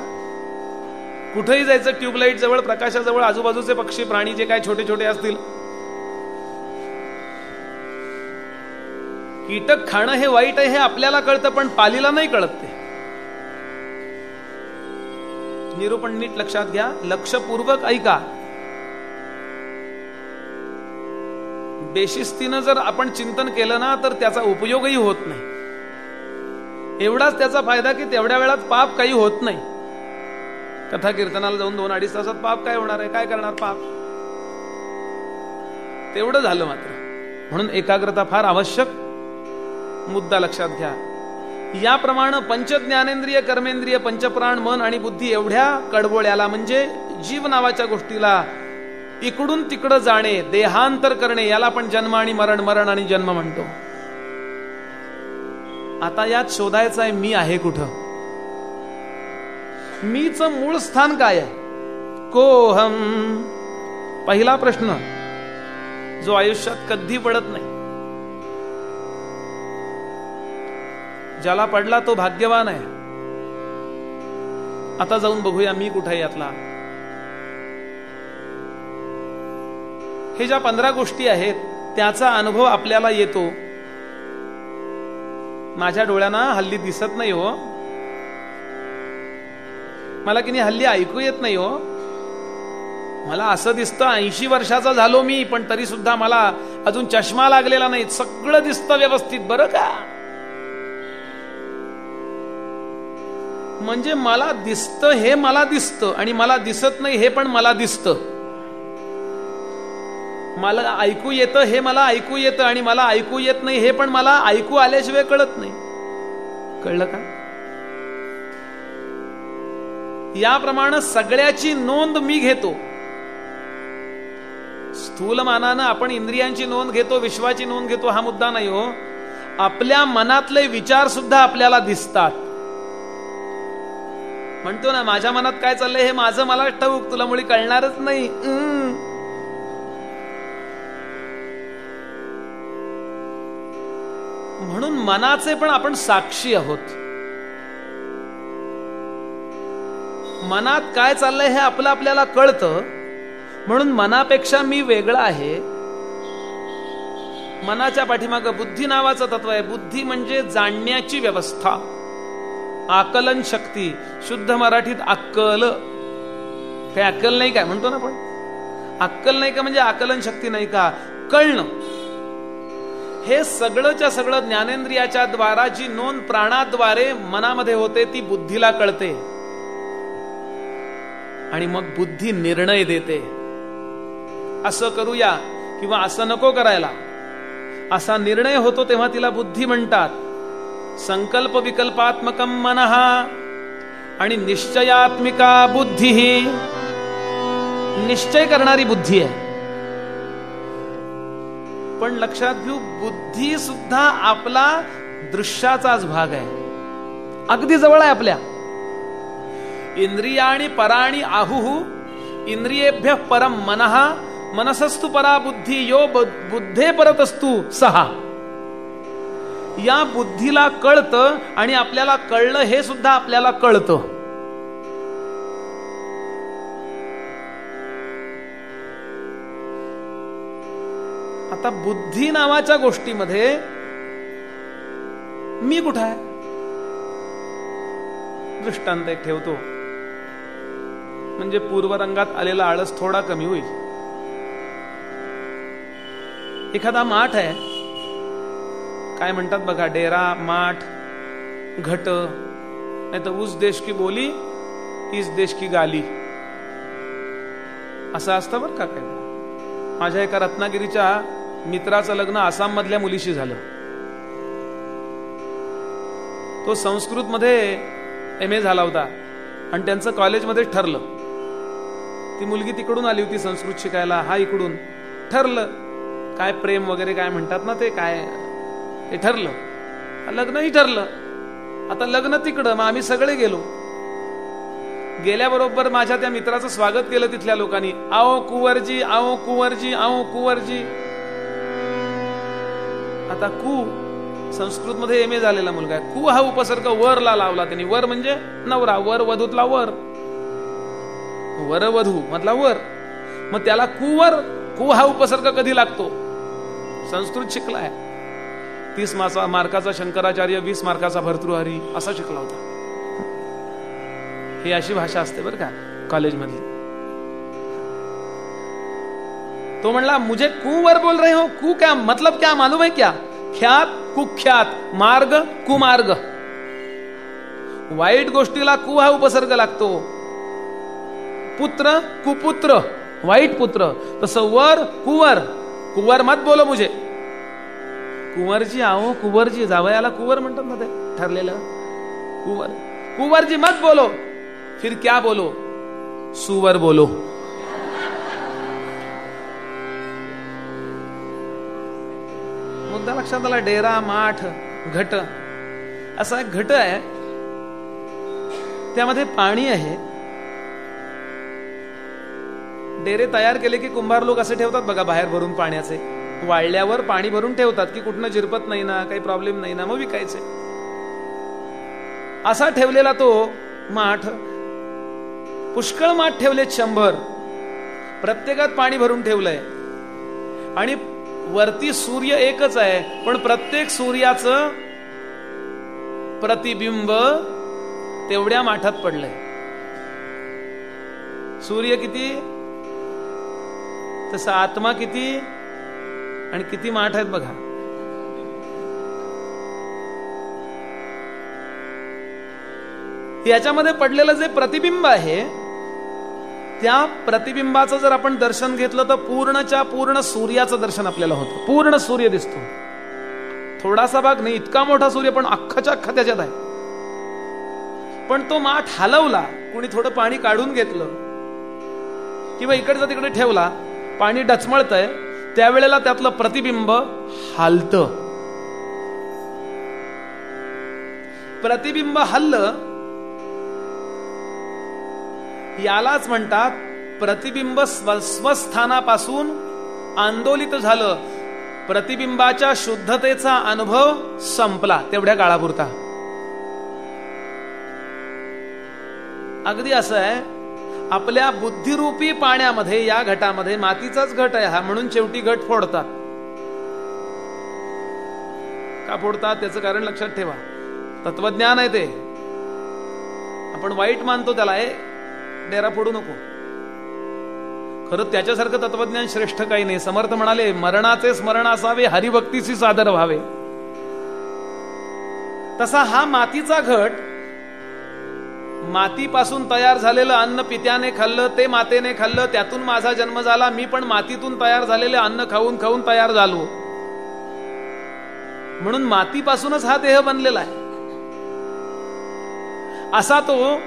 कुठेही जायचं ट्यूबलाईट जवळ प्रकाशाजवळ आजूबाजूचे पक्षी प्राणी जे काय छोटे छोटे असतील कीटक खाणं हे वाईट आहे हे आपल्याला कळतं पण पालीला नाही कळत ते. निरूपण नीट लक्षात घ्या. लक्षपूर्वक ऐका. बेशिस्तीनं जर आपण चिंतन केलं ना तर त्याचा उपयोगही होत नाही. एवढाच त्याचा फायदा की तेवढ्या वेळात पाप काही होत नाही. कथा कीर्तनाला जाऊन दोन अडीच तासात पाप काय होणार आहे? काय करणार पाप? तेवढं झालं मात्र. म्हणून एकाग्रता फार आवश्यक. मुद्दा लक्षात घ्या. याप्रमाणे पंचज्ञानेंद्रिय कर्मेंद्रिय पंचप्राण मन आणि बुद्धी एवढ्या कडबोळ्याला म्हणजे जीव नावाच्या गोष्टीला इकडून तिकडं जाणे देहांतर करणे याला पण जन्म आणि मरण मरण आणि जन्म म्हणतो. आता यात शोधायचं आहे मी आहे कुठं? मीच मूळ स्थान काय आहे? कोहम? पहिला प्रश्न. जो आयुष्यात कधी पडत नाही. ज्याला पडला तो भाग्यवान आहे. आता जाऊन बघूया मी कुठे यातला. हे ज्या पंधरा गोष्टी आहेत त्याचा अनुभव आपल्याला येतो. माझ्या डोळ्यांना हल्ली दिसत नाही हो. मला की नाही हल्ली ऐकू येत नाही हो. मला असं दिसतं ऐंशी वर्षाचा झालो मी पण तरी सुद्धा मला अजून चष्मा लागलेला नाही. सगळं दिसतं व्यवस्थित बरं का? म्हणजे मला दिसतं हे मला दिसतं आणि मला दिसत नाही हे पण मला दिसतं. मला ऐकू येतं हे मला ऐकू येतं आणि मला ऐकू येत नाही हे पण मला ऐकू आल्याशिवाय कळत नाही. कळलं का? याप्रमाणे सगळ्याची नोंद मी घेतो. स्थूल मानानं आपण इंद्रियांची नोंद घेतो विश्वाची नोंद घेतो हा मुद्दा नाही हो. आपल्या मनातले विचार सुद्धा आपल्याला दिसतात. म्हणतो ना माझ्या मनात काय चाललंय हे माझं मला ठाऊक तुला मुळी कळणारच नाही. म्हणून मनाचे पण आपण साक्षी आहोत. मनात काय चाललंय हे आपलं आपल्याला कळतं. म्हणून मनापेक्षा मी वेगळा आहे. मनाच्या पाठीमाग बुद्धी नावाचं तत्व आहे. बुद्धी म्हणजे जाणण्याची व्यवस्था. आकलन शक्ती शुद्ध मराठीत अक्कल काही अक्कल नाही काय म्हणतो ना आपण? अक्कल नाही का म्हणजे आकलन शक्ती नाही का? कळणं. हे सगळंच्या सगळं ज्ञानेंद्रियाच्या द्वारा जी नोंद प्राणाद्वारे मनामध्ये होते ती बुद्धीला कळते. आणि मग बुद्धी निर्णय देते. असं करूया किंवा असं नको करायला. असा निर्णय होतो तेव्हा तिला बुद्धी म्हणतात. संकल्प विकल्पात्मक मन आणि निश्चयात्मिका बुद्धी ही निश्चय करणारी बुद्धी आहे. पण लक्षात घेऊ बुद्धी सुद्धा आपला दृश्याचाच भाग आहे. अगदी जवळ आहे आपल्या. इंद्रियाणी पराणी आहुहु इंद्रियेभ्य परम मनहा मनसस्तु परा बुद्धी यो बुद्धे परत असतू सहा या बुद्धीला कळतं आणि आपल्याला कळलं हे सुद्धा आपल्याला कळतं. आता बुद्धी नावाच्या गोष्टीमध्ये मी कुठं आहे? दृष्टांत एक ठेवतो. म्हणजे पूर्वरंगात आलेला आळस थोडा कमी होईल. एखादा माठ आहे काय म्हणतात बघा डेरा माठ घट नाही तर उस देश की बोली इस देश की गाली. असं असतं बरं का काय माझ्या एका रत्नागिरीच्या मित्राचं लग्न आसाम मधल्या मुलीशी झालं. तो संस्कृत मध्ये एम ए झाला होता आणि त्यांचं कॉलेजमध्ये ठरलं. ती मुलगी तिकडून आली होती संस्कृत शिकायला हा इकडून. ठरलं. काय प्रेम वगैरे काय म्हणतात ना ते काय ते ठरलं. लग्नही ठरलं. आता लग्न तिकडं मग आम्ही सगळे गेलो. गेल्याबरोबर माझ्या त्या मित्राचं स्वागत केलं तिथल्या लोकांनी. आओ कुवरजी आओ कुवरजी आओ कुवरजी. आता कु संस्कृत मध्ये एम ए झालेला मुलगा आहे. कु हा उपसर्ग वरला लावला त्यांनी. वर म्हणजे नवरा वर वधूतला वर. वर वधू मधला वर. मग त्याला कुवर कु हा उपसर्ग कधी लागतो? संस्कृत शिकलाय. तीस मासा मार्काचा शंकराचार्य वीस मार्काचा भर्तृहारी असा शिकला होता. ही अशी भाषा असते बरं का कॉलेजमधली. तो म्हणला मुझे कुवर बोल रहे हो? कु क्या? मतलब क्या? मालूम है क्या? ख्यात कुख्यात मार्ग कुमार्ग. वाईट गोष्टीला कु हा उपसर्ग लागतो. पुत्र कुपुत्र वाईट पुत्र. तसं वर कुवर. कुवर मत बोलो मुझे. कुंवरजी आहो कुंवरजी जावयाला कुंवर म्हणतात ना ते ठरलेलं. कुंवर कुंवरजी मत बोलो. फिर क्या बोलो? सुवर बोलो. मुद्दा लक्षात आला डेरा माठ घट. असा एक घट आहे. त्यामध्ये पाणी आहे. डेरे तयार केले की कुंभार लोक असे ठेवतात बघा बाहेर भरून पाण्याचे. वाळल्यावर पाणी भरून ठेवतात की कुठनं झिरपत नाही ना काही प्रॉब्लेम नाही ना मग विकायचे. असा ठेवलेला तो माठ पुष्कळ माठ ठेवलेत शंभर. प्रत्येकात पाणी भरून ठेवलंय. आणि वरती सूर्य एकच आहे पण प्रत्येक सूर्याचं प्रतिबिंब तेवढ्या माठात पडलंय. सूर्य किती? तसा आत्मा किती? आणि किती माठ आहेत बघा. याच्यामध्ये पडलेलं जे प्रतिबिंब आहे त्या प्रतिबिंबाचं जर आपण दर्शन घेतलं तर पूर्णच्या पूर्ण सूर्याचं दर्शन आपल्याला होतं. पूर्ण सूर्य दिसतो. थोडासा भाग नाही इतका मोठा सूर्य पण अख्खाच्या अख्खा त्याच्यात आहे. पण तो माठ हलवला कोणी थोडं पाणी काढून घेतलं किंवा इकडचा तिकडे ठेवला पाणी डचमळतय त्यावेळेला त्यातलं प्रतिबिंब हालत. प्रतिबिंब हल्लं यालाच म्हणतात प्रतिबिंब स्व स्वस्थानापासून आंदोलित झालं. प्रतिबिंबाच्या शुद्धतेचा अनुभव संपला तेवढ्या काळापुरता. अगदी असं आहे आपल्या बुद्धिरूपी पाण्यामध्ये या घटामध्ये मातीचाच घट आहे हा म्हणून शेवटी घट फोडतात. का फोडतात? त्याचं कारण लक्षात ठेवा. तत्वज्ञान आहे ते. आपण वाईट मानतो त्याला ए डेरा फोडू नको. खरं त्याच्यासारखं तत्वज्ञान श्रेष्ठ काही नाही. समर्थ म्हणाले मरणाचे स्मरण असावे हरिभक्तीची सादर व्हावे. तसा हा मातीचा घट मातीपासून तयार झालेलं अन्न पित्याने खाल्लं ते मातेने खाल्लं त्यातून माझा जन्म झाला मी पण मातीतून तयार झालेले अन्न खाऊन खाऊन तयार झालो. म्हणून मातीपासूनच हा देह बनलेला आहे. असा तो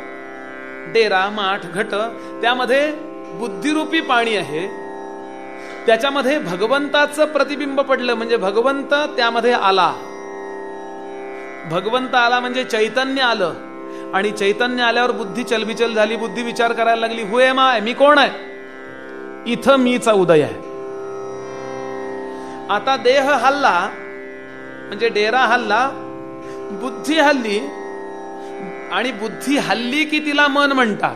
डेरा माठ घट त्यामध्ये बुद्धिरूपी पाणी आहे. त्याच्यामध्ये भगवंताचं प्रतिबिंब पडलं म्हणजे भगवंत त्यामध्ये आला. भगवंत आला म्हणजे चैतन्य आलं. आणि चैतन्य आल्यावर बुद्धी चलबिचल झाली बुद्धी विचार करायला लागली हुए माय मी कोण आहे? इथं मीचा उदय आहे. आता देह हल्ला म्हणजे डेरा हल्ला बुद्धी हल्ली आणि बुद्धी हल्ली की तिला मन म्हणतात.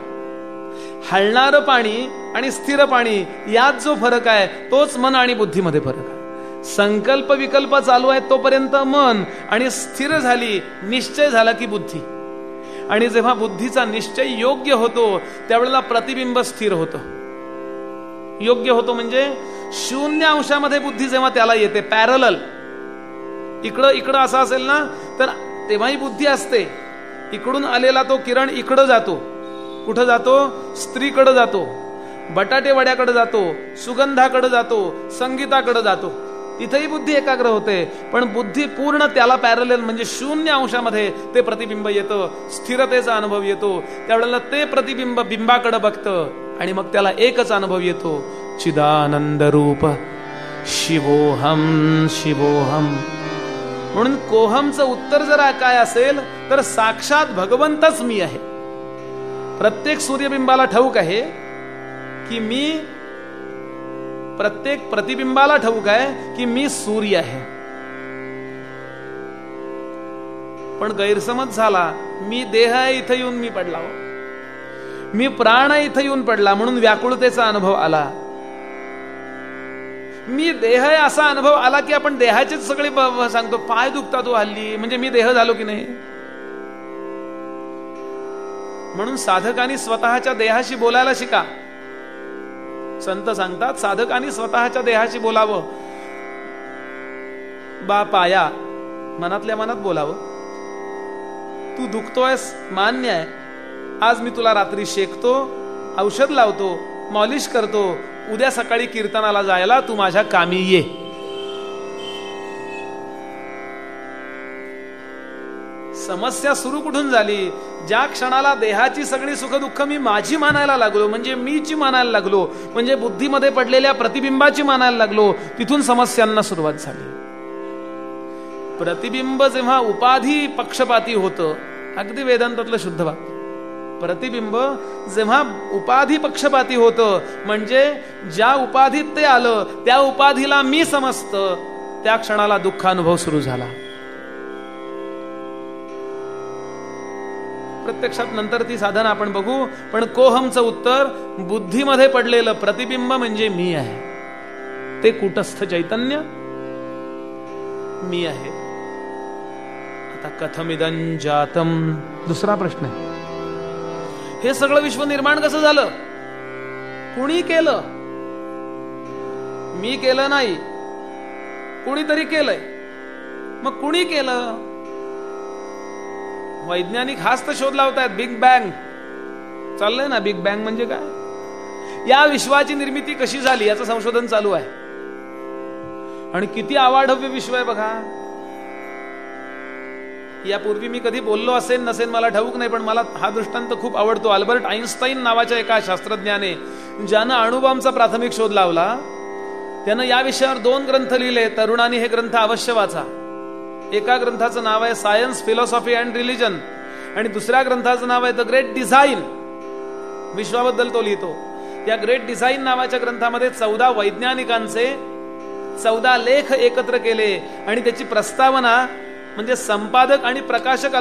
हलणारं पाणी आणि स्थिर पाणी यात जो फरक आहे तोच मन आणि बुद्धीमध्ये फरक आहे. संकल्प विकल्प चालू आहे तोपर्यंत मन आणि स्थिर झाली निश्चय झाला की बुद्धी. आणि जेव्हा बुद्धीचा निश्चय योग्य होतो त्यावेळेला प्रतिबिंब स्थिर होतं. योग्य होतो म्हणजे शून्य अंशामध्ये बुद्धी जेव्हा त्याला येते पॅरल इकडं इकडं असं असेल ना तर तेव्हाही बुद्धी असते. इकडून आलेला तो किरण इकडं जातो. कुठं जातो? स्त्रीकडं जातो. बटाटे वड्याकडे जातो. सुगंधाकडे जातो. संगीताकडे जातो. तिथेही बुद्धी एकाग्र होते. पण बुद्धी पूर्ण त्याला पॅरलेल म्हणजे शून्य अंशामध्ये ते प्रतिबिंब येतं स्थिरतेचा अनुभव येतो. त्यावेळेला ते प्रतिबिंब बिंबाकडे बघतं आणि मग त्याला एकच अनुभव येतो. चिदानंद रूप शिवोहम शिवोहम. म्हणून कोहमचं उत्तर जर काय असेल तर साक्षात भगवंतच मी आहे. प्रत्येक सूर्यबिंबाला ठाऊक आहे की मी प्रत्येक प्रतिबिंबाला ठाऊक आहे की मी सूर्य आहे. पण गैरसमज झाला मी देह आहे इथं येऊन मी पडला हो. मी प्राण इथं येऊन पडला म्हणून व्याकुळतेचा अनुभव आला. मी देह आहे असा अनुभव आला की आपण देहाचेच सगळे सांगतो पाय दुखता तो हल्ली म्हणजे मी देह झालो की नाही? म्हणून साधकांनी स्वतःच्या देहाशी बोलायला शिका. संत सांगतात साधकांनी स्वतःच्या देहाशी बोलावं. बा पाया मनातल्या मनात बोलावं. तू दुखतोयस मान्य आहे. आज मी तुला रात्री शेकतो औषध लावतो मॉलिश करतो. उद्या सकाळी कीर्तनाला जायला तू माझ्या कामी ये. समस्या सुरू कुठून झाली? ज्या क्षणाला देहाची सगळी सुखदुःख मी माझी मानायला लागलो म्हणजे मीची मानायला लागलो म्हणजे बुद्धीमध्ये पडलेल्या प्रतिबिंबाची मानायला लागलो तिथून समस्यांना सुरुवात झाली. प्रतिबिंब जेव्हा उपाधी पक्षपाती होतं अगदी वेदांतातलं शुद्ध वाक्य. प्रतिबिंब जेव्हा उपाधी पक्षपाती होतं म्हणजे ज्या उपाधीत ते आलं त्या उपाधीला मी समजत त्या क्षणाला दुःखानुभव सुरू झाला. प्रत्यक्षात नंतर ती साधन आपण बघू. पण कोहमचं उत्तर बुद्धीमध्ये पडलेलं प्रतिबिंब म्हणजे मी आहे. ते कुटस्थ चैतन्य मी आहे. आता कथमिदं जातम. दुसरा प्रश्न आहे. हे सगळं विश्व निर्माण कसं झालं? कुणी केलं? मी केलं नाही. कुणीतरी केलंय. मग कुणी केलं? वैज्ञानिक हाच तर शोध लावतायत बिग बँग चाललंय ना बिग बँग म्हणजे काय? या विश्वाची निर्मिती कशी झाली याचं संशोधन चालू आहे. आणि किती आवाढव्य विश्व आहे बघा. यापूर्वी मी कधी बोललो असेल नसेल मला ठाऊक नाही पण मला हा दृष्टांत खूप आवडतो. अल्बर्ट आईन्स्टाईन नावाच्या एका शास्त्रज्ञाने ज्यानं अणुबॉम्बचा प्राथमिक शोध लावला त्यानं या विषयावर दोन ग्रंथ लिहिले. तरुणांनी हे ग्रंथ अवश्य वाचा. एका ग्रंथाचं नाव आहे सायन्स फिलॉसॉफी अँड रिलिजन आणि दुसऱ्या ग्रंथाचं नाव आहे द ग्रेट डिझाईन विश्वाबद्दल तो लिहितो. या ग्रेट डिझाईन नावाच्या ग्रंथामध्ये चौदा वैज्ञानिकांचे चौदा लेख एकत्र केले. आणि त्याची प्रस्तावना म्हणजे संपादक आणि प्रकाशक